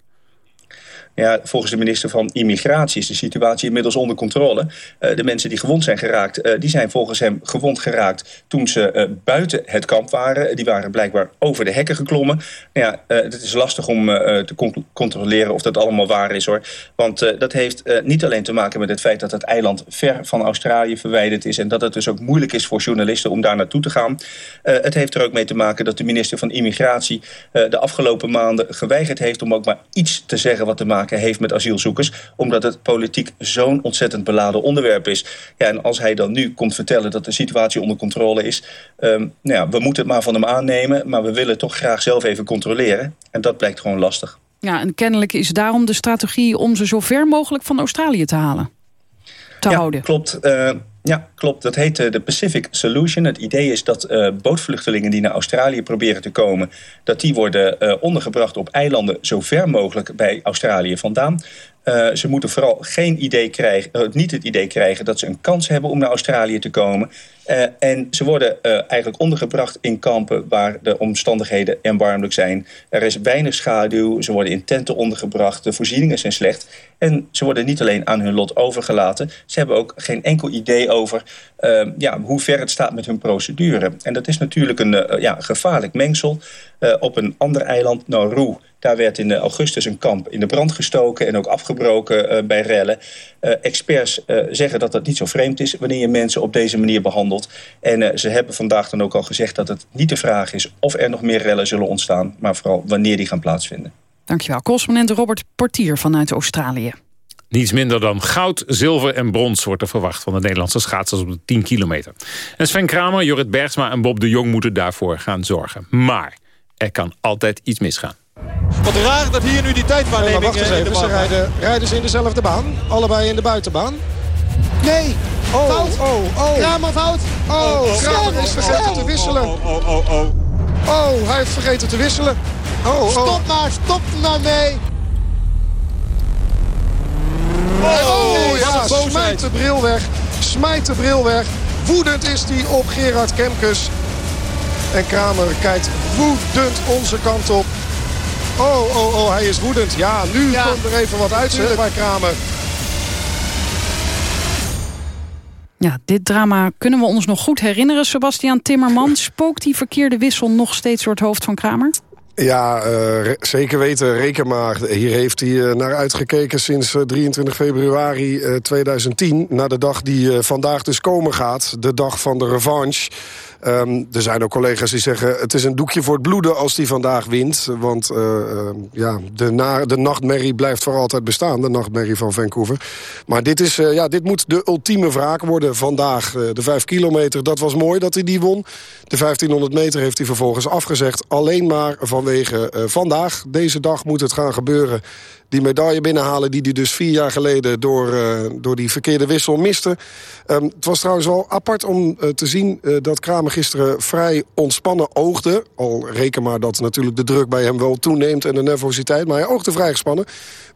Ja, volgens de minister van Immigratie is de situatie inmiddels onder controle. Uh, de mensen die gewond zijn geraakt, uh, die zijn volgens hem gewond geraakt toen ze uh, buiten het kamp waren. Die waren blijkbaar over de hekken geklommen. Nou ja, het is lastig om te con controleren of dat allemaal waar is hoor. Want dat heeft niet alleen te maken met het feit dat het eiland ver van Australië verwijderd is. En dat het dus ook moeilijk is voor journalisten om daar naartoe te gaan. het heeft er ook mee te maken dat de minister van Immigratie de afgelopen maanden geweigerd heeft om ook maar iets te zeggen wat te maken heeft met asielzoekers. Omdat het politiek zo'n ontzettend beladen onderwerp is. Ja, en als hij dan nu komt vertellen dat de situatie onder controle is... Um, nou ja, we moeten het maar van hem aannemen... maar we willen toch graag zelf even controleren. En dat blijkt gewoon lastig. Ja, en kennelijk is daarom de strategie om ze zo ver mogelijk van Australië te halen. Te ja, houden. klopt. Uh, ja, klopt. Dat heet de Pacific Solution. Het idee is dat uh, bootvluchtelingen die naar Australië proberen te komen... dat die worden uh, ondergebracht op eilanden zo ver mogelijk bij Australië vandaan. Uh, ze moeten vooral geen idee krijgen, uh, niet het idee krijgen dat ze een kans hebben om naar Australië te komen. Uh, en ze worden eigenlijk ondergebracht in kampen waar de omstandigheden erbarmelijk zijn. Er is weinig schaduw, ze worden in tenten ondergebracht, de voorzieningen zijn slecht. En ze worden niet alleen aan hun lot overgelaten, ze hebben ook geen enkel idee over ja, hoe ver het staat met hun procedure. En dat is natuurlijk een ja, gevaarlijk mengsel. op een ander eiland, Nauru, daar werd in augustus een kamp in de brand gestoken en ook afgebroken bij rellen. Experts zeggen dat dat niet zo vreemd is wanneer je mensen op deze manier behandelt. En ze hebben vandaag dan ook al gezegd dat het niet de vraag is of er nog meer rellen zullen ontstaan, maar vooral wanneer die gaan plaatsvinden. Dankjewel. Correspondent Robert Portier vanuit Australië. Niets minder dan goud, zilver en brons wordt er verwacht... van de Nederlandse schaatsers op de 10 kilometer. En Sven Kramer, Jorrit Bergsma en Bob de Jong moeten daarvoor gaan zorgen. Maar er kan altijd iets misgaan. Wat raar dat hier nu die tijdwaarneming... Ja, wacht eens even, ze rijden, rijden ze in dezelfde baan. Allebei in de buitenbaan. Nee, oh, fout. Oh, oh. Kramer fout. Oh, oh, oh Kramer is vergeten te wisselen. Oh, oh, oh, oh. Oh, hij heeft vergeten te wisselen. Oh, oh. Stop maar, stop nou mee. Oh, oh ja, smijt de bril weg. Smijt de bril weg. Woedend is hij op Gerard Kemkes. En Kramer kijkt woedend onze kant op. Oh, oh, oh, hij is woedend. Ja, nu ja, komt er even wat uit bij Kramer. Ja, dit drama kunnen we ons nog goed herinneren, Sebastian Timmerman. Spookt die verkeerde wissel nog steeds door het hoofd van Kramer? Ja, uh, zeker weten. Reken maar. Hier heeft hij uh, naar uitgekeken sinds uh, 23 februari 2010. Naar de dag die vandaag dus komen gaat. De dag van de revanche. Um, er zijn ook collega's die zeggen... het is een doekje voor het bloeden als die vandaag wint. Want uh, ja, de, de nachtmerrie blijft voor altijd bestaan. De nachtmerrie van Vancouver. Maar dit, is, ja, dit moet de ultieme wraak worden vandaag. De vijf kilometer, dat was mooi dat hij die won. De 1500 meter heeft hij vervolgens afgezegd. Alleen maar vanwege vandaag. Deze dag moet het gaan gebeuren die medaille binnenhalen... die hij dus vier jaar geleden door, uh, door die verkeerde wissel miste. Um, het was trouwens wel apart om uh, te zien dat Kramer gisteren vrij ontspannen oogde. Al reken maar dat natuurlijk de druk bij hem wel toeneemt en de nervositeit. Maar hij oogde vrij gespannen.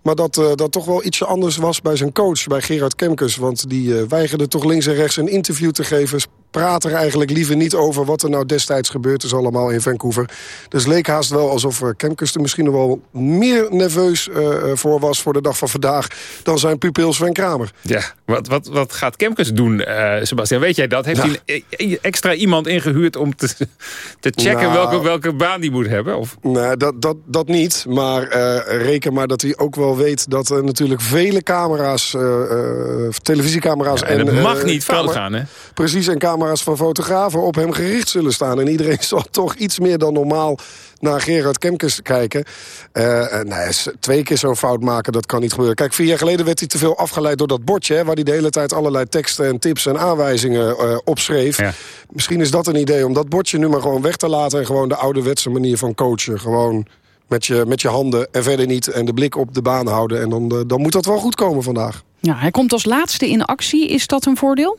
Maar dat dat toch wel ietsje anders was bij zijn coach, bij Gerard Kemkes. Want die weigerde toch links en rechts een interview te geven. Praat er eigenlijk liever niet over wat er nou destijds gebeurd is allemaal in Vancouver. Dus leek haast wel alsof uh, Kemkes er misschien nog wel meer nerveus voor was voor de dag van vandaag... dan zijn pupil Sven Kramer. Ja, wat, wat, wat gaat Kemkes doen, Sebastian? Weet jij dat? Heeft hij extra iemand ingehuurd om te, te checken nou, welke, welke baan die moet hebben? Of? Nee, dat, dat, dat niet. Maar reken maar dat hij ook wel weet dat er natuurlijk vele camera's, televisiecamera's... Ja, en, en het mag niet fout gaan, hè? Precies, en camera's van fotografen op hem gericht zullen staan. En iedereen [laughs] zal toch iets meer dan normaal naar Gerard Kemkes kijken. Uh, nee, twee keer zo'n fout maken, dat kan niet gebeuren. Kijk, vier jaar geleden werd hij te veel afgeleid door dat bordje... Hè, waar hij de hele tijd allerlei teksten en tips en aanwijzingen uh, opschreef. Ja. Misschien is dat een idee om dat bordje nu maar gewoon weg te laten... en gewoon de ouderwetse manier van coachen. Gewoon met je, met je handen en verder niet. En de blik op de baan houden. En dan, dan moet dat wel goed komen vandaag. Ja, hij komt als laatste in actie. Is dat een voordeel?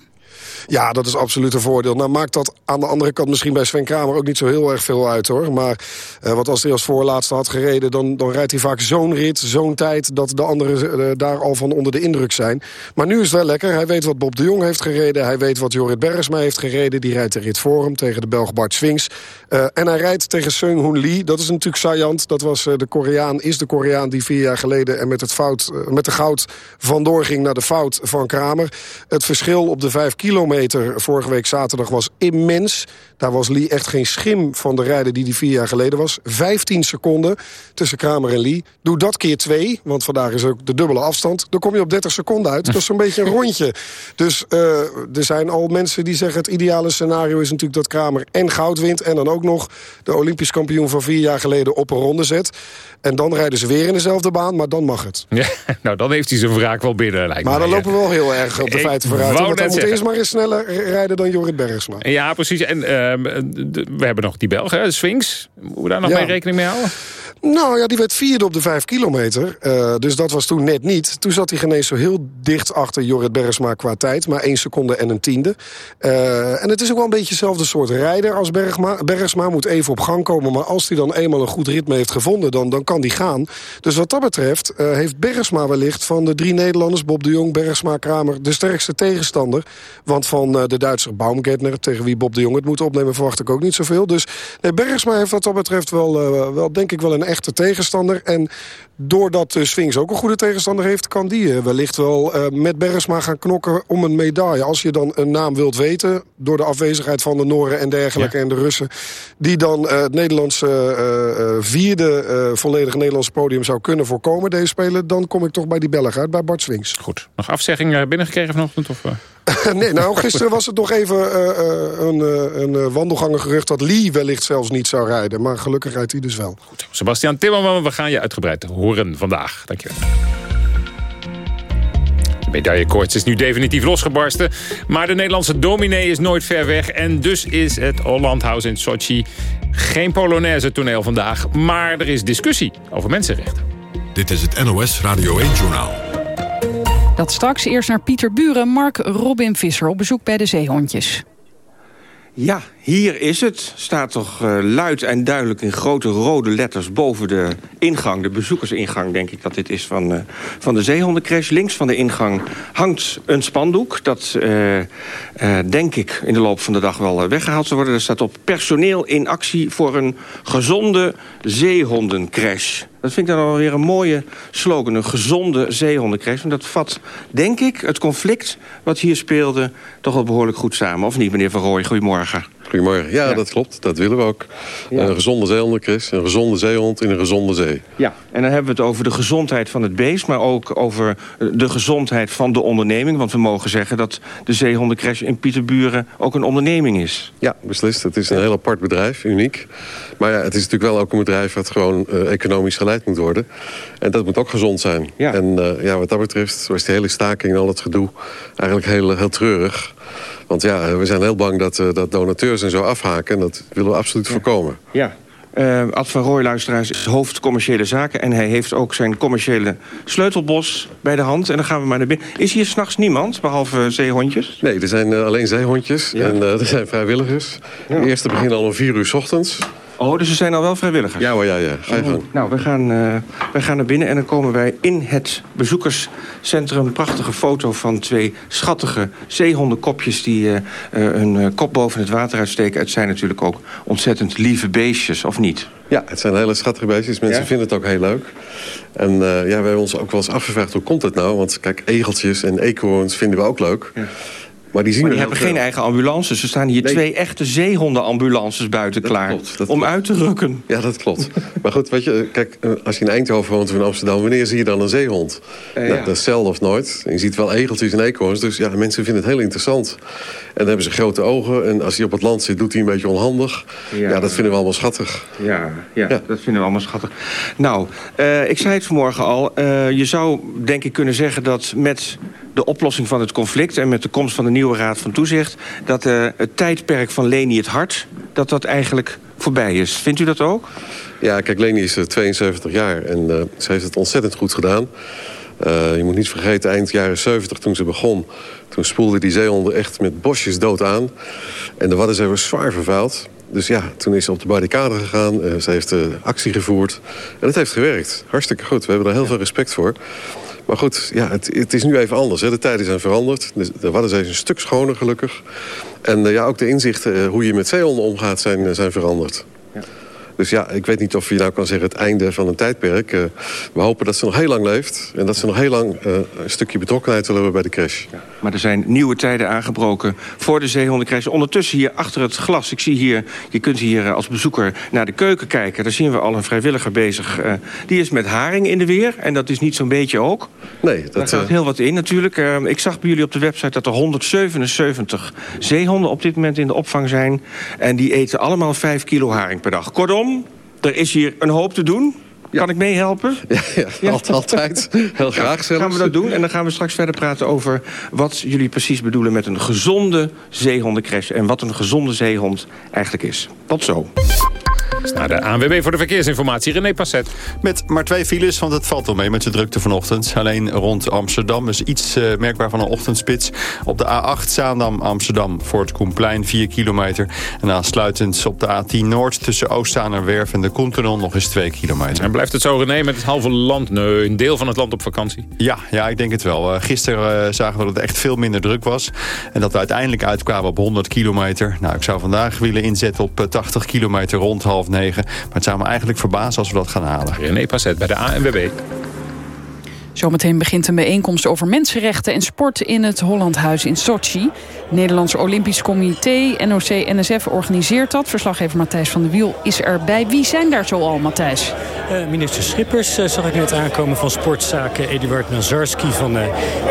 Ja, dat is absoluut een voordeel. Nou maakt dat aan de andere kant misschien bij Sven Kramer ook niet zo heel erg veel uit hoor. Maar uh, wat als hij als voorlaatste had gereden, dan, dan rijdt hij vaak zo'n rit, zo'n tijd... dat de anderen uh, daar al van onder de indruk zijn. Maar nu is het wel lekker. Hij weet wat Bob de Jong heeft gereden. Hij weet wat Jorrit Bergsma heeft gereden. Die rijdt de rit voor hem tegen de Belg Bart Swings. Uh, en hij rijdt tegen Seung Hoon Lee. Dat is natuurlijk saillant. Dat was de Koreaan, is de Koreaan die vier jaar geleden... en met, het fout, met de goud vandoor ging naar de fout van Kramer. Het verschil op de vijf kilometer vorige week zaterdag was immens. Daar was Lee echt geen schim van de rijder die die vier jaar geleden was. 15 seconden tussen Kramer en Lee. Doe dat keer twee, want vandaag is ook de dubbele afstand. Dan kom je op 30 seconden uit. Dat is zo'n beetje een [laughs] rondje. Dus uh, er zijn al mensen die zeggen... het ideale scenario is natuurlijk dat Kramer en goud wint... en dan ook nog de Olympisch kampioen van vier jaar geleden op een ronde zet. En dan rijden ze weer in dezelfde baan, maar dan mag het. Ja, [laughs] nou, dan heeft hij zijn wraak wel binnen, lijkt Maar mij. dan lopen we wel heel erg op de feiten vooruit. Want hij net moet eerst maar eens sneller rijden dan Jorrit Bergsma. Ja, precies. En de- we hebben nog die Belgen, Sphinx. Moeten we daar nog Ja. mee rekening mee houden? Nou ja, die werd vierde op de vijf kilometer. Eh, dus dat was toen net niet. Toen zat hij geen eens zo heel dicht achter Jorrit Bergsma qua tijd. Maar één seconde en een tiende. Eh, en het is ook wel een beetje hetzelfde soort rijder als Bergsma. Bergsma moet even op gang komen. Maar als hij dan eenmaal een goed ritme heeft gevonden, dan, dan kan die gaan. Dus wat dat betreft eh, heeft Bergsma wellicht van de drie Nederlanders... Bob de Jong, Bergsma, Kramer, de sterkste tegenstander. Want van de Duitser Baumgartner, tegen wie Bob de Jong het moet opnemen... verwacht ik ook niet zoveel. Dus nee, Bergsma heeft wat dat betreft wel, wel, denk ik wel een echte tegenstander. En doordat de Sphinx ook een goede tegenstander heeft... kan die eh, wellicht wel eh, met Bergsma gaan knokken om een medaille. Als je dan een naam wilt weten... door de afwezigheid van de Noren en dergelijke en de Russen... die dan eh, het Nederlandse eh, eh, vierde eh, volledige Nederlandse podium zou kunnen voorkomen... deze spelen, dan kom ik toch bij die Belg uit, bij Bart Swings. Goed. Nog afzegging eh, binnengekregen vanochtend? Of, eh? [laughs] nee, nou, gisteren was het nog even eh, eh, een, eh, een wandelgangengerucht... dat Lee wellicht zelfs niet zou rijden. Maar gelukkig rijdt hij dus wel. Sebastian Timmerman, we gaan je uitgebreid horen vandaag. Dankjewel. De medaillekoorts is nu definitief losgebarsten. Maar de Nederlandse dominee is nooit ver weg. En dus is het Hollandhuis in Sochi geen Polonaise toneel vandaag. Maar er is discussie over mensenrechten. Dit is het NOS Radio 1-journaal. Dat straks eerst naar Pieter Buren, Mark Robin Visser op bezoek bij de zeehondjes. Ja, hier is het. Staat toch uh, luid en duidelijk in grote rode letters boven de ingang. De bezoekersingang, denk ik dat dit is, van, uh, van de zeehondencrash. Links van de ingang hangt een spandoek. Dat, uh, denk ik, in de loop van de dag wel weggehaald zal worden. Er staat op personeel in actie voor een gezonde zeehondencrash. Dat vind ik dan alweer een mooie slogan, een gezonde zeehondencrash. En dat vat, denk ik, het conflict wat hier speelde... toch wel behoorlijk goed samen. Of niet, meneer Van Rooij? Goedemorgen. Goedemorgen. Ja, dat klopt. Dat willen we ook. Een gezonde zeehondencrash, een gezonde zeehond in een gezonde zee. Ja, en dan hebben we het over de gezondheid van het beest... maar ook over de gezondheid van de onderneming. Want we mogen zeggen dat de zeehondencrash in Pieterburen ook een onderneming is. Ja, beslist. Het is een heel apart bedrijf, uniek. Maar ja, het is natuurlijk wel ook een bedrijf... wat gewoon uh, economisch geleid moet worden. En dat moet ook gezond zijn. Ja. En uh, ja, wat dat betreft was die hele staking en al het gedoe... eigenlijk heel, heel treurig. Want ja, we zijn heel bang dat, uh, dat donateurs en zo afhaken. En dat willen we absoluut ja. voorkomen. Ja. Uh, Ad van Rooij, luisteraars, is hoofd commerciële zaken... en hij heeft ook zijn commerciële sleutelbos bij de hand. En dan gaan we maar naar binnen. Is hier s'nachts niemand, behalve zeehondjes? Nee, er zijn uh, alleen zeehondjes ja. en uh, er zijn vrijwilligers. Ja. De eerste beginnen al om vier uur s ochtends. Oh, dus er zijn al wel vrijwilligers? Ja hoor, ja, ja. Ga je. Nou, we gaan, uh, wij gaan naar binnen en dan komen wij in het bezoekerscentrum. Een prachtige foto van twee schattige zeehondenkopjes... die uh, uh, hun kop boven het water uitsteken. Het zijn natuurlijk ook ontzettend lieve beestjes, of niet? Ja, het zijn hele schattige beestjes. Mensen ja? vinden het ook heel leuk. En ja, we hebben ons ook wel eens afgevraagd, hoe komt het nou? Want kijk, egeltjes en eekhoorns vinden we ook leuk... Ja. Maar die, zien maar die hebben geen eigen ambulances. Er staan hier nee. twee echte zeehondenambulances buiten dat klaar. Klopt, om klopt. uit te rukken. Ja, dat klopt. [laughs] maar goed, weet je, kijk, als je in Eindhoven woont of in Amsterdam... wanneer zie je dan een zeehond? Uh, nou, ja. Dat is zelden of nooit. En je ziet wel egeltjes en eekhoorns. Dus ja, mensen vinden het heel interessant. En dan hebben ze grote ogen. En als hij op het land zit, doet hij een beetje onhandig. Ja, ja dat vinden we allemaal schattig. Ja, ja, ja, dat vinden we allemaal schattig. Nou, uh, ik zei het vanmorgen al. Uh, je zou denk ik kunnen zeggen dat met de oplossing van het conflict... en met de komst van de nieuwe Raad van Toezicht... dat uh, het tijdperk van Leni het Hart, dat dat eigenlijk voorbij is. Vindt u dat ook? Ja, kijk, Leni is uh, 72 jaar en uh, ze heeft het ontzettend goed gedaan. Uh, je moet niet vergeten, eind jaren 70 toen ze begon... toen spoelde die zeehonden echt met bosjes dood aan. En de Waddenzee was zwaar vervuild. Dus ja, toen is ze op de barricade gegaan. Uh, ze heeft actie gevoerd. En het heeft gewerkt. Hartstikke goed. We hebben er heel ja. veel respect voor. Maar goed, ja, het, het, is nu even anders. Hè. De tijden zijn veranderd. De, de Waddenzee is een stuk schoner, gelukkig. En uh, ja, ook de inzichten uh, hoe je met zeehonden omgaat zijn, uh, zijn veranderd. Ja. Dus ja, ik weet niet of je nou kan zeggen het einde van een tijdperk. Uh, we hopen dat ze nog heel lang leeft. En dat ze nog heel lang uh, een stukje betrokkenheid zullen hebben bij de crash. Ja, maar er zijn nieuwe tijden aangebroken voor de zeehondencrash. Ondertussen hier achter het glas. Ik zie hier, je kunt hier als bezoeker naar de keuken kijken. Daar zien we al een vrijwilliger bezig. Uh, die is met haring in de weer. En dat is niet zo'n beetje ook. Nee. Dat, Daar gaat heel wat in natuurlijk. ik zag bij jullie op de website dat er 177 zeehonden op dit moment in de opvang zijn. En die eten allemaal 5 kilo haring per dag. Kortom, er is hier een hoop te doen. Ja. Kan ik meehelpen? [laughs] Ja, ja, ja. altijd. Heel graag zelfs. Gaan we dat doen en dan gaan we straks verder praten over... wat jullie precies bedoelen met een gezonde zeehondencrash... en wat een gezonde zeehond eigenlijk is. Tot zo. Naar de ANWB voor de verkeersinformatie, René Passet. Met maar twee files, want het valt wel mee met de drukte vanochtend. Alleen rond Amsterdam is iets uh, merkbaar van een ochtendspits. Op de A8 Zaandam Amsterdam voor het Koenplein 4 kilometer. En aansluitend op de A10 Noord tussen Oostzaanerwerf en de Koentunnel nog eens 2 kilometer. En blijft het zo, René, met het halve land, nee, een deel van het land op vakantie? Ja, ja ik denk het wel. Uh, gisteren uh, zagen we dat het echt veel minder druk was. En dat we uiteindelijk uitkwamen op 100 kilometer. Nou, ik zou vandaag willen inzetten op 80 kilometer rond half 9. Maar het zou me eigenlijk verbazen als we dat gaan halen. René Passet bij de ANWB. Zometeen begint een bijeenkomst over mensenrechten en sport in het Hollandhuis in Sochi. Nederlands Olympisch Comité, NOC-NSF organiseert dat. Verslaggever Matthijs van der Wiel is erbij. Wie zijn daar zo al, Matthijs? Uh, minister Schippers uh, zag ik net aankomen van Sportzaken. Eduard Nazarski van uh,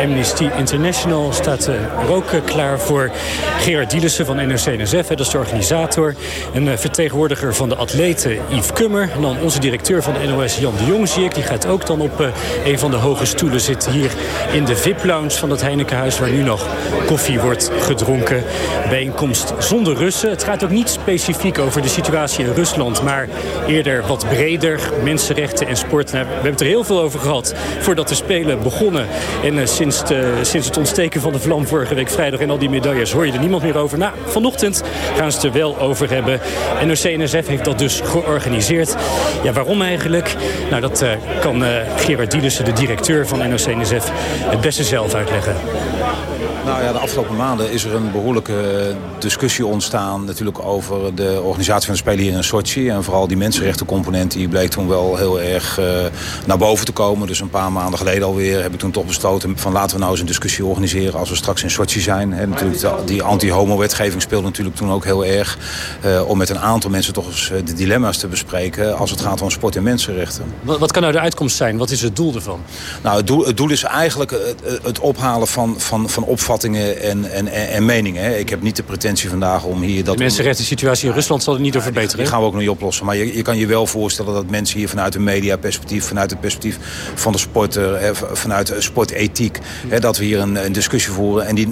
Amnesty International staat er ook klaar voor. Gerard Dielissen van NOC-NSF, dat is de organisator. Een vertegenwoordiger van de atleten Yves Kummer. En dan onze directeur van de NOS Jan de Jong zie ik. Die gaat ook dan op een van de hoge hoge stoelen zitten hier in de VIP-lounge van het Heinekenhuis... waar nu nog koffie wordt gedronken. Bijeenkomst zonder Russen. Het gaat ook niet specifiek over de situatie in Rusland... maar eerder wat breder, mensenrechten en sport. Nou, we hebben het er heel veel over gehad voordat de Spelen begonnen. En uh, sinds, de, sinds het ontsteken van de vlam vorige week vrijdag... en al die medailles hoor je er niemand meer over. Nou, vanochtend gaan ze het er wel over hebben. NOC-NSF heeft dat dus georganiseerd. Ja, waarom eigenlijk? Nou, dat uh, kan Gerard Dielissen, de directeur van NOC-NSF, het beste zelf uitleggen. Nou ja, de afgelopen maanden is er een behoorlijke discussie ontstaan... natuurlijk over de organisatie van de Spelen hier in Sochi. En vooral die mensenrechtencomponent die bleek toen wel heel erg uh, naar boven te komen. Dus een paar maanden geleden alweer heb ik toen toch besloten... van laten we nou eens een discussie organiseren als we straks in Sochi zijn. En natuurlijk die anti-homo-wetgeving speelde natuurlijk toen ook heel erg... Uh, om met een aantal mensen toch eens de dilemma's te bespreken... als het gaat om sport en mensenrechten. Wat, wat kan nou de uitkomst zijn? Wat is het doel ervan? Nou, het doel, het doel is eigenlijk het, het ophalen van, van, van opvattingen en, en, en, meningen. Hè. Ik heb niet de pretentie vandaag om hier... Dat de mensenrechten situatie in Rusland zal er niet door verbeteren. Die gaan we ook nog niet oplossen. Maar je, je kan je wel voorstellen dat mensen hier vanuit een mediaperspectief... vanuit het perspectief van de sporter, hè, vanuit sportethiek... Hè, dat we hier een, een discussie voeren. En die,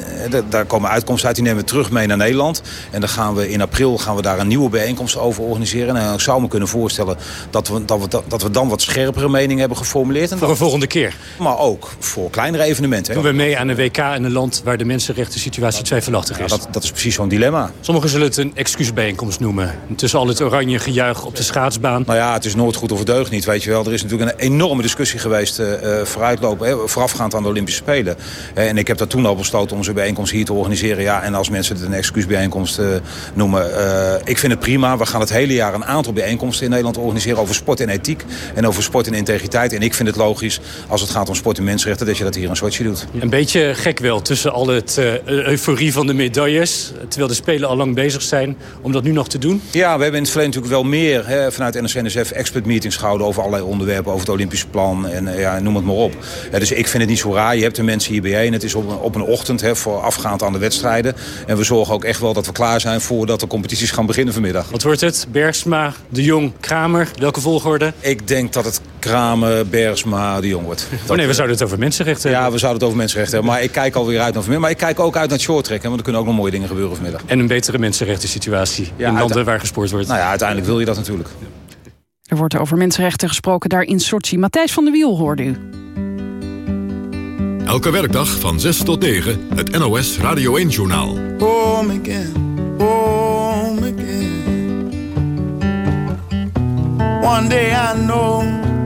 daar komen uitkomsten uit. Die nemen we terug mee naar Nederland. En dan gaan we in april gaan we daar een nieuwe bijeenkomst over organiseren. En ik zou me kunnen voorstellen dat we, dat we, dat we dan wat scherpere meningen hebben geformuleerd. En voor een volgende keer. Maar ook voor kleinere evenementen. Doen we mee aan een WK in een land waar de mensenrechten situatie twijfelachtig is. Ja, dat, dat is precies zo'n dilemma. Sommigen zullen het een excuusbijeenkomst noemen. Tussen al het oranje gejuich op de schaatsbaan. Nou ja, het is nooit goed of het deugt niet, weet je wel. Er is natuurlijk een enorme discussie geweest uh, vooruitlopen, hè, voorafgaand aan de Olympische Spelen. En ik heb dat toen al besloten om zo'n bijeenkomst hier te organiseren. Ja, en als mensen het een excuusbijeenkomst uh, noemen. ik vind het prima. We gaan het hele jaar een aantal bijeenkomsten in Nederland organiseren over sport en ethiek. En over sport en integriteit. En ik vind het logisch, als het gaat om sport en mensenrechten, dat je dat hier in Sochi doet. Een beetje gek wel, tussen al het euforie van de medailles. Terwijl de Spelen al lang bezig zijn om dat nu nog te doen? Ja, we hebben in het verleden natuurlijk wel meer hè, vanuit NSNSF expert meetings gehouden over allerlei onderwerpen. Over het Olympische plan en ja, noem het maar op. Ja, dus ik vind het niet zo raar. Je hebt de mensen hier bijeen. Het is op een, op een ochtend hè, voor afgaand aan de wedstrijden. En we zorgen ook echt wel dat we klaar zijn voordat de competities gaan beginnen vanmiddag. Wat wordt het? Bergsma, De Jong, Kramer? Welke volgorde? Ik denk dat het Kramer, Bergsma, De Jong wordt. Oh nee, we zouden het over mensenrechten hebben. Ja, we zouden het over mensenrechten hebben. Maar ik kijk alweer uit naar vanmiddag. Maar ik kijk ook uit naar het shorttrack. Want er kunnen ook nog mooie dingen gebeuren vanmiddag. En een betere mensenrechten situatie ja, in landen waar gesport wordt. Nou ja, uiteindelijk wil je dat natuurlijk. Er wordt over mensenrechten gesproken daar in Sochi. Matthijs van der Wiel hoorde u. Elke werkdag van 6 tot 9 het NOS Radio 1-journaal. Home again, home again. One day I know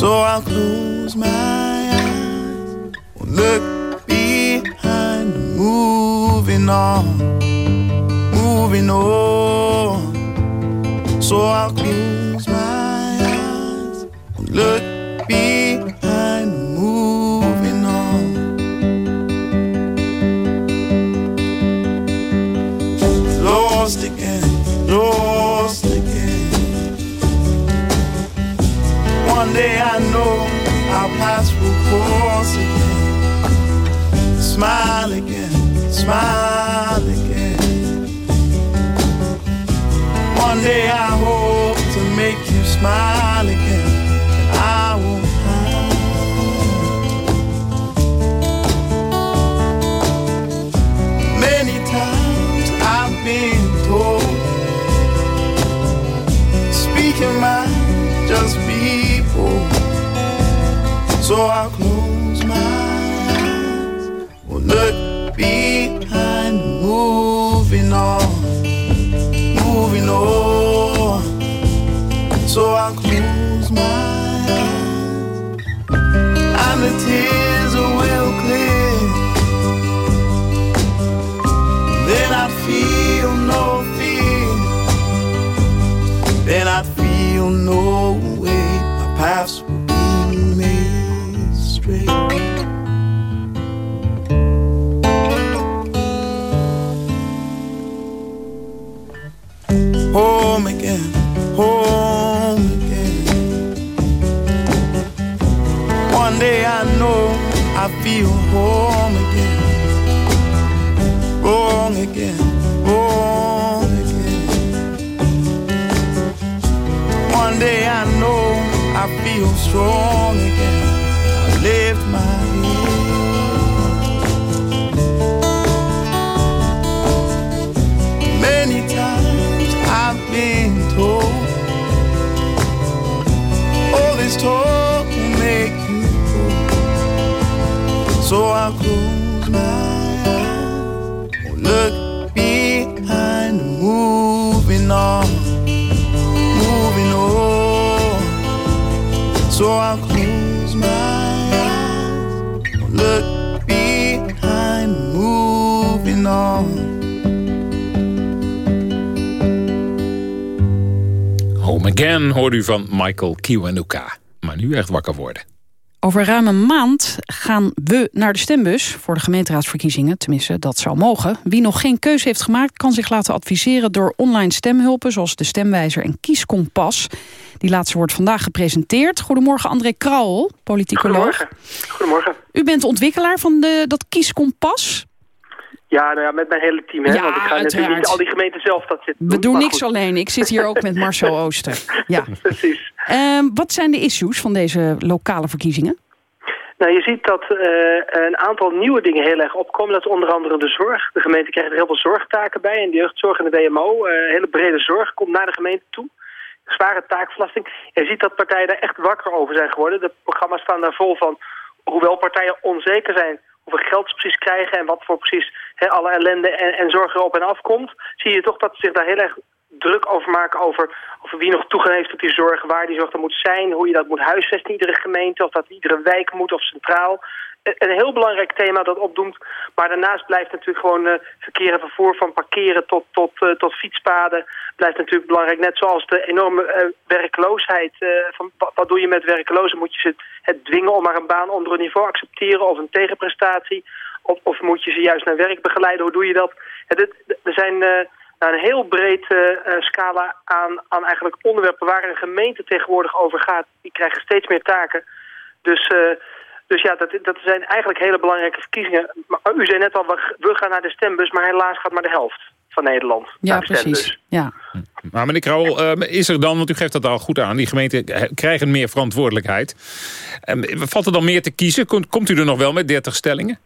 So I'll close my eyes, look behind, moving on, moving on. So I'll close my eyes, look behind, moving on. Lost again, lost again. One day I know I'll pass through course again. Smile again, smile again. One day I hope to make you smile again. So I'll close my eyes, will look behind, moving on moving on. So I'll close my eyes, and the tears will clear. Then I feel no fear. Then I feel no home again. Wrong again, wrong again. One day I know I feel strong again. I lift my So I'll close my eyes, won't look behind, moving on, moving on. So I'll close my eyes, won't look behind, moving on. Home Again hoorde u van Michael Kiwanuka. Maar nu echt wakker worden. Over ruim een maand gaan we naar de stembus voor de gemeenteraadsverkiezingen. Tenminste, dat zou mogen. Wie nog geen keuze heeft gemaakt, kan zich laten adviseren door online stemhulpen zoals de Stemwijzer en Kieskompas. Die laatste wordt vandaag gepresenteerd. Goedemorgen André Krauwel, politicoloog. Goedemorgen. Goedemorgen. U bent ontwikkelaar van de, dat Kieskompas. Ja, nou ja, met mijn hele team. Hè? Ja, Want ik ga natuurlijk uiteraard. niet al die gemeenten zelf dat zitten We doen niks goed. alleen. Ik zit hier ook met Marcel [laughs] Ooster. Ja. [laughs] Precies. Ehm, wat zijn de issues van deze lokale verkiezingen? Nou, je ziet dat eh, een aantal nieuwe dingen heel erg opkomen. Dat is onder andere de zorg. De gemeente krijgt er heel veel zorgtaken bij. En de jeugdzorg en de WMO, eh hele brede zorg, komt naar de gemeente toe. Zware taakbelasting. Je ziet dat partijen daar echt wakker over zijn geworden. De programma's staan daar vol van. Hoewel partijen onzeker zijn hoeveel geld ze precies krijgen... en wat voor precies alle ellende en, en zorg erop en afkomt... zie je toch dat ze zich daar heel erg druk over maken over, wie nog toegang heeft tot die zorg, waar die zorg dan moet zijn, hoe je dat moet huisvesten in iedere gemeente, of dat iedere wijk moet of centraal. Een een heel belangrijk thema dat opdoemt. Maar daarnaast blijft natuurlijk gewoon eh, verkeer en vervoer van parkeren tot, tot, eh, tot fietspaden. Blijft natuurlijk belangrijk. Net zoals de enorme eh, werkloosheid. van, wat, doe je met werklozen? Moet je ze het dwingen om maar een baan onder hun niveau accepteren of een tegenprestatie? Of, of moet je ze juist naar werk begeleiden? Hoe doe je dat? Ja, dit- er zijn eh, nou, een heel breed eh, eh, scala aan, aan eigenlijk onderwerpen waar een gemeente tegenwoordig over gaat. Die krijgen steeds meer taken. Dus, eh, dus ja, dat, dat zijn eigenlijk hele belangrijke verkiezingen. Maar u zei net al, we, we gaan naar de stembus, maar helaas gaat maar de helft van Nederland Ja, naar de stembus. precies. Ja. Maar meneer Krauwel, ehm, is er dan, want u geeft dat al goed aan... die gemeenten krijgen meer verantwoordelijkheid. Ehm, valt er dan meer te kiezen? Komt, komt u er nog wel met 30 stellingen?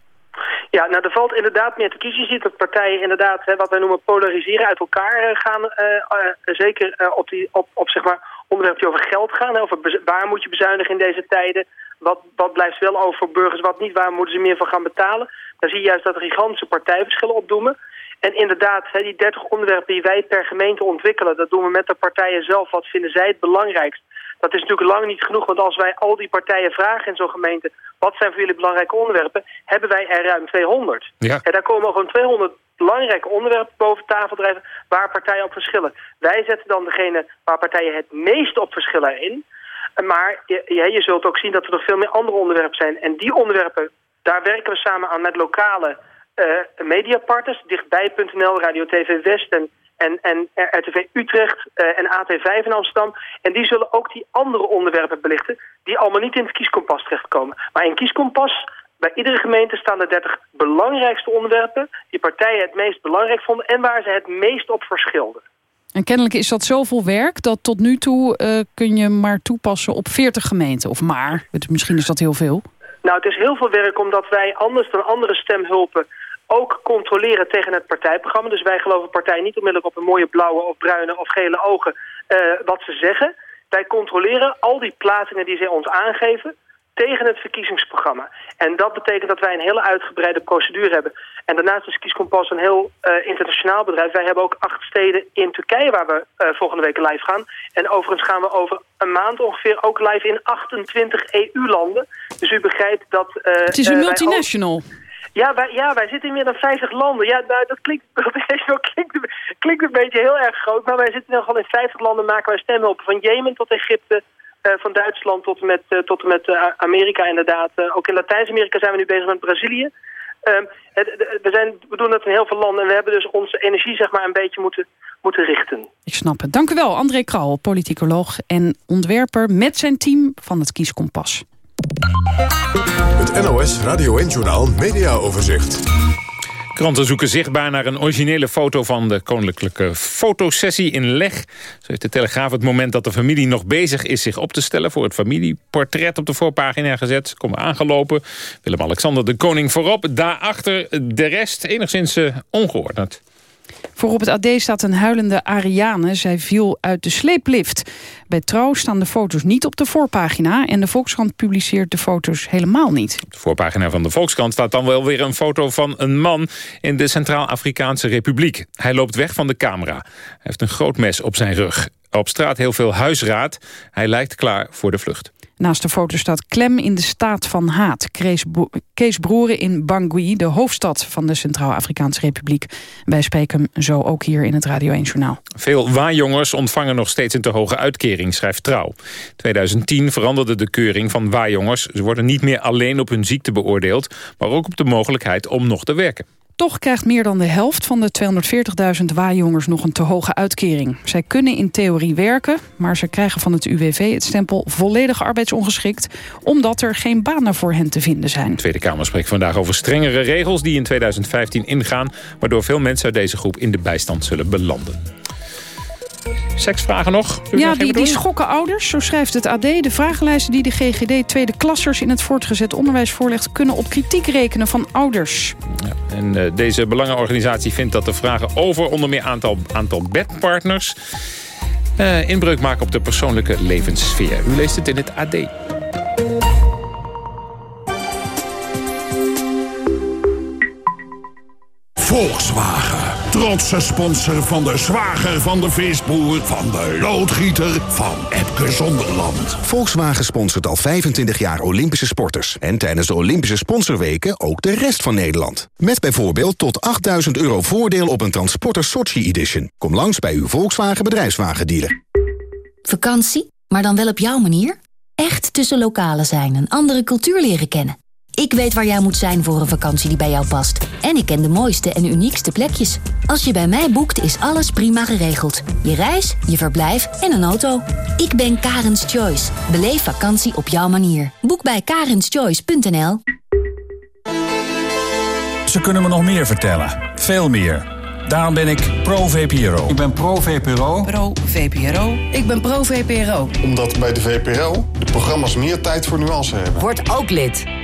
Ja, nou, er valt inderdaad meer te kiezen. Je ziet dat partijen inderdaad, hè, wat wij noemen polariseren, uit elkaar eh, gaan. eh, eh, zeker op, die, op, op zeg maar, onderwerpen die over geld gaan. Hè, over waar moet je bezuinigen in deze tijden? Wat, wat blijft wel over voor burgers, wat niet? Waar moeten ze meer van gaan betalen? Dan zie je juist dat er gigantische partijverschillen opdoemen. En inderdaad, die 30 onderwerpen die wij per gemeente ontwikkelen... dat doen we met de partijen zelf. Wat vinden zij het belangrijkst? Dat is natuurlijk lang niet genoeg, want als wij al die partijen vragen in zo'n gemeente... wat zijn voor jullie belangrijke onderwerpen, hebben wij er ruim 200. Ja. En daar komen gewoon 200 belangrijke onderwerpen boven tafel drijven... waar partijen op verschillen. Wij zetten dan degene waar partijen het meest op verschillen in... Maar je, je, je zult ook zien dat er nog veel meer andere onderwerpen zijn. En die onderwerpen, daar werken we samen aan met lokale eh, mediapartners. Dichtbij.nl, Radio TV West en, en, en RTV Utrecht eh, en AT5 in Amsterdam. En die zullen ook die andere onderwerpen belichten... die allemaal niet in het kieskompas terechtkomen. Maar in kieskompas, bij iedere gemeente staan de 30 belangrijkste onderwerpen... die partijen het meest belangrijk vonden en waar ze het meest op verschilden. En kennelijk is dat zoveel werk dat tot nu toe eh, kun je maar toepassen op 40 gemeenten. Of maar, misschien is dat heel veel. Nou, het is heel veel werk omdat wij anders dan andere stemhulpen ook controleren tegen het partijprogramma. Dus wij geloven partijen niet onmiddellijk op een mooie blauwe of bruine of gele ogen eh, wat ze zeggen. Wij controleren al die plaatsingen die zij ons aangeven tegen het verkiezingsprogramma. En dat betekent dat wij een hele uitgebreide procedure hebben. En daarnaast is Kieskompas een heel eh, internationaal bedrijf. Wij hebben ook acht steden in Turkije waar we eh, volgende week live gaan. En overigens gaan we over een maand ongeveer ook live in 28 EU-landen. Dus u begrijpt dat... eh, Het is een multinational. ook- ja wij, ja, wij zitten in meer dan 50 landen. Ja, nou, dat klinkt, [laughs] dat klinkt, klinkt een beetje heel erg groot. Maar wij zitten geval in 50 landen maken wij stemhulpen. Van Jemen tot Egypte, eh, van Duitsland tot en met, eh, tot met eh, Amerika inderdaad. Ook in Latijns-Amerika zijn we nu bezig met Brazilië. Ehm, we, zijn, we doen dat in heel veel landen. En we hebben dus onze energie zeg maar een beetje moeten, moeten richten. Ik snap het. Dank u wel, André Krauwel, politicoloog en ontwerper met zijn team van het Kieskompas. Het NOS Radio 1-journaal Media Overzicht. Kranten zoeken zichtbaar naar een originele foto van de koninklijke fotosessie in Leg. Zo heeft de Telegraaf het moment dat de familie nog bezig is zich op te stellen... voor het familieportret op de voorpagina gezet. Ze aangelopen. Willem-Alexander de koning voorop. Daarachter de rest enigszins uh, ongeordend. Voor op het AD staat een huilende Ariane. Zij viel uit de sleeplift. Bij Trouw staan de foto's niet op de voorpagina... en de Volkskrant publiceert de foto's helemaal niet. Op de voorpagina van de Volkskrant staat dan wel weer een foto van een man... in de Centraal-Afrikaanse Republiek. Hij loopt weg van de camera. Hij heeft een groot mes op zijn rug. Op straat heel veel huisraad. Hij lijkt klaar voor de vlucht. Naast de foto staat klem in de staat van haat. Kees Broeren in Bangui, de hoofdstad van de Centraal-Afrikaanse Republiek. Wij spreken hem zo ook hier in het Radio 1 Journaal. Veel waarjongers ontvangen nog steeds een te hoge uitkering, schrijft Trouw. 2010 veranderde de keuring van waarjongers. Ze worden niet meer alleen op hun ziekte beoordeeld... maar ook op de mogelijkheid om nog te werken. Toch krijgt meer dan de helft van de 240.000 waarjongers nog een te hoge uitkering. Zij kunnen in theorie werken, maar ze krijgen van het UWV het stempel volledig arbeidsongeschikt, omdat er geen banen voor hen te vinden zijn. De Tweede Kamer spreekt vandaag over strengere regels die in 2015 ingaan, waardoor veel mensen uit deze groep in de bijstand zullen belanden. Seksvragen nog? Ja, die, die schokken ouders, zo schrijft het AD. De vragenlijsten die de GGD tweede klassers in het voortgezet onderwijs voorlegt... kunnen op kritiek rekenen van ouders. Ja, en uh, deze belangenorganisatie vindt dat de vragen over onder meer aantal, aantal bedpartners... Uh, inbreuk maken op de persoonlijke levenssfeer. U leest het in het AD. Volkswagen. Trotse sponsor van de zwager van de visboer, van de loodgieter, van Epke Zonderland. Volkswagen sponsort al 25 jaar Olympische sporters. En tijdens de Olympische sponsorweken ook de rest van Nederland. Met bijvoorbeeld tot 8000 euro voordeel op een Transporter Sochi Edition. Kom langs bij uw Volkswagen bedrijfswagendealer. Vakantie, maar dan wel op jouw manier? Echt tussen lokalen zijn en andere cultuur leren kennen. Ik weet waar jij moet zijn voor een vakantie die bij jou past. En ik ken de mooiste en uniekste plekjes. Als je bij mij boekt, is alles prima geregeld. Je reis, je verblijf en een auto. Ik ben Karens Choice. Beleef vakantie op jouw manier. Boek bij karenschoice.nl Ze kunnen me nog meer vertellen. Veel meer. Daarom ben ik pro-VPRO. Ik ben pro-VPRO. Pro-VPRO. Ik ben pro-VPRO. Omdat bij de VPRO de programma's meer tijd voor nuance hebben. Word ook lid.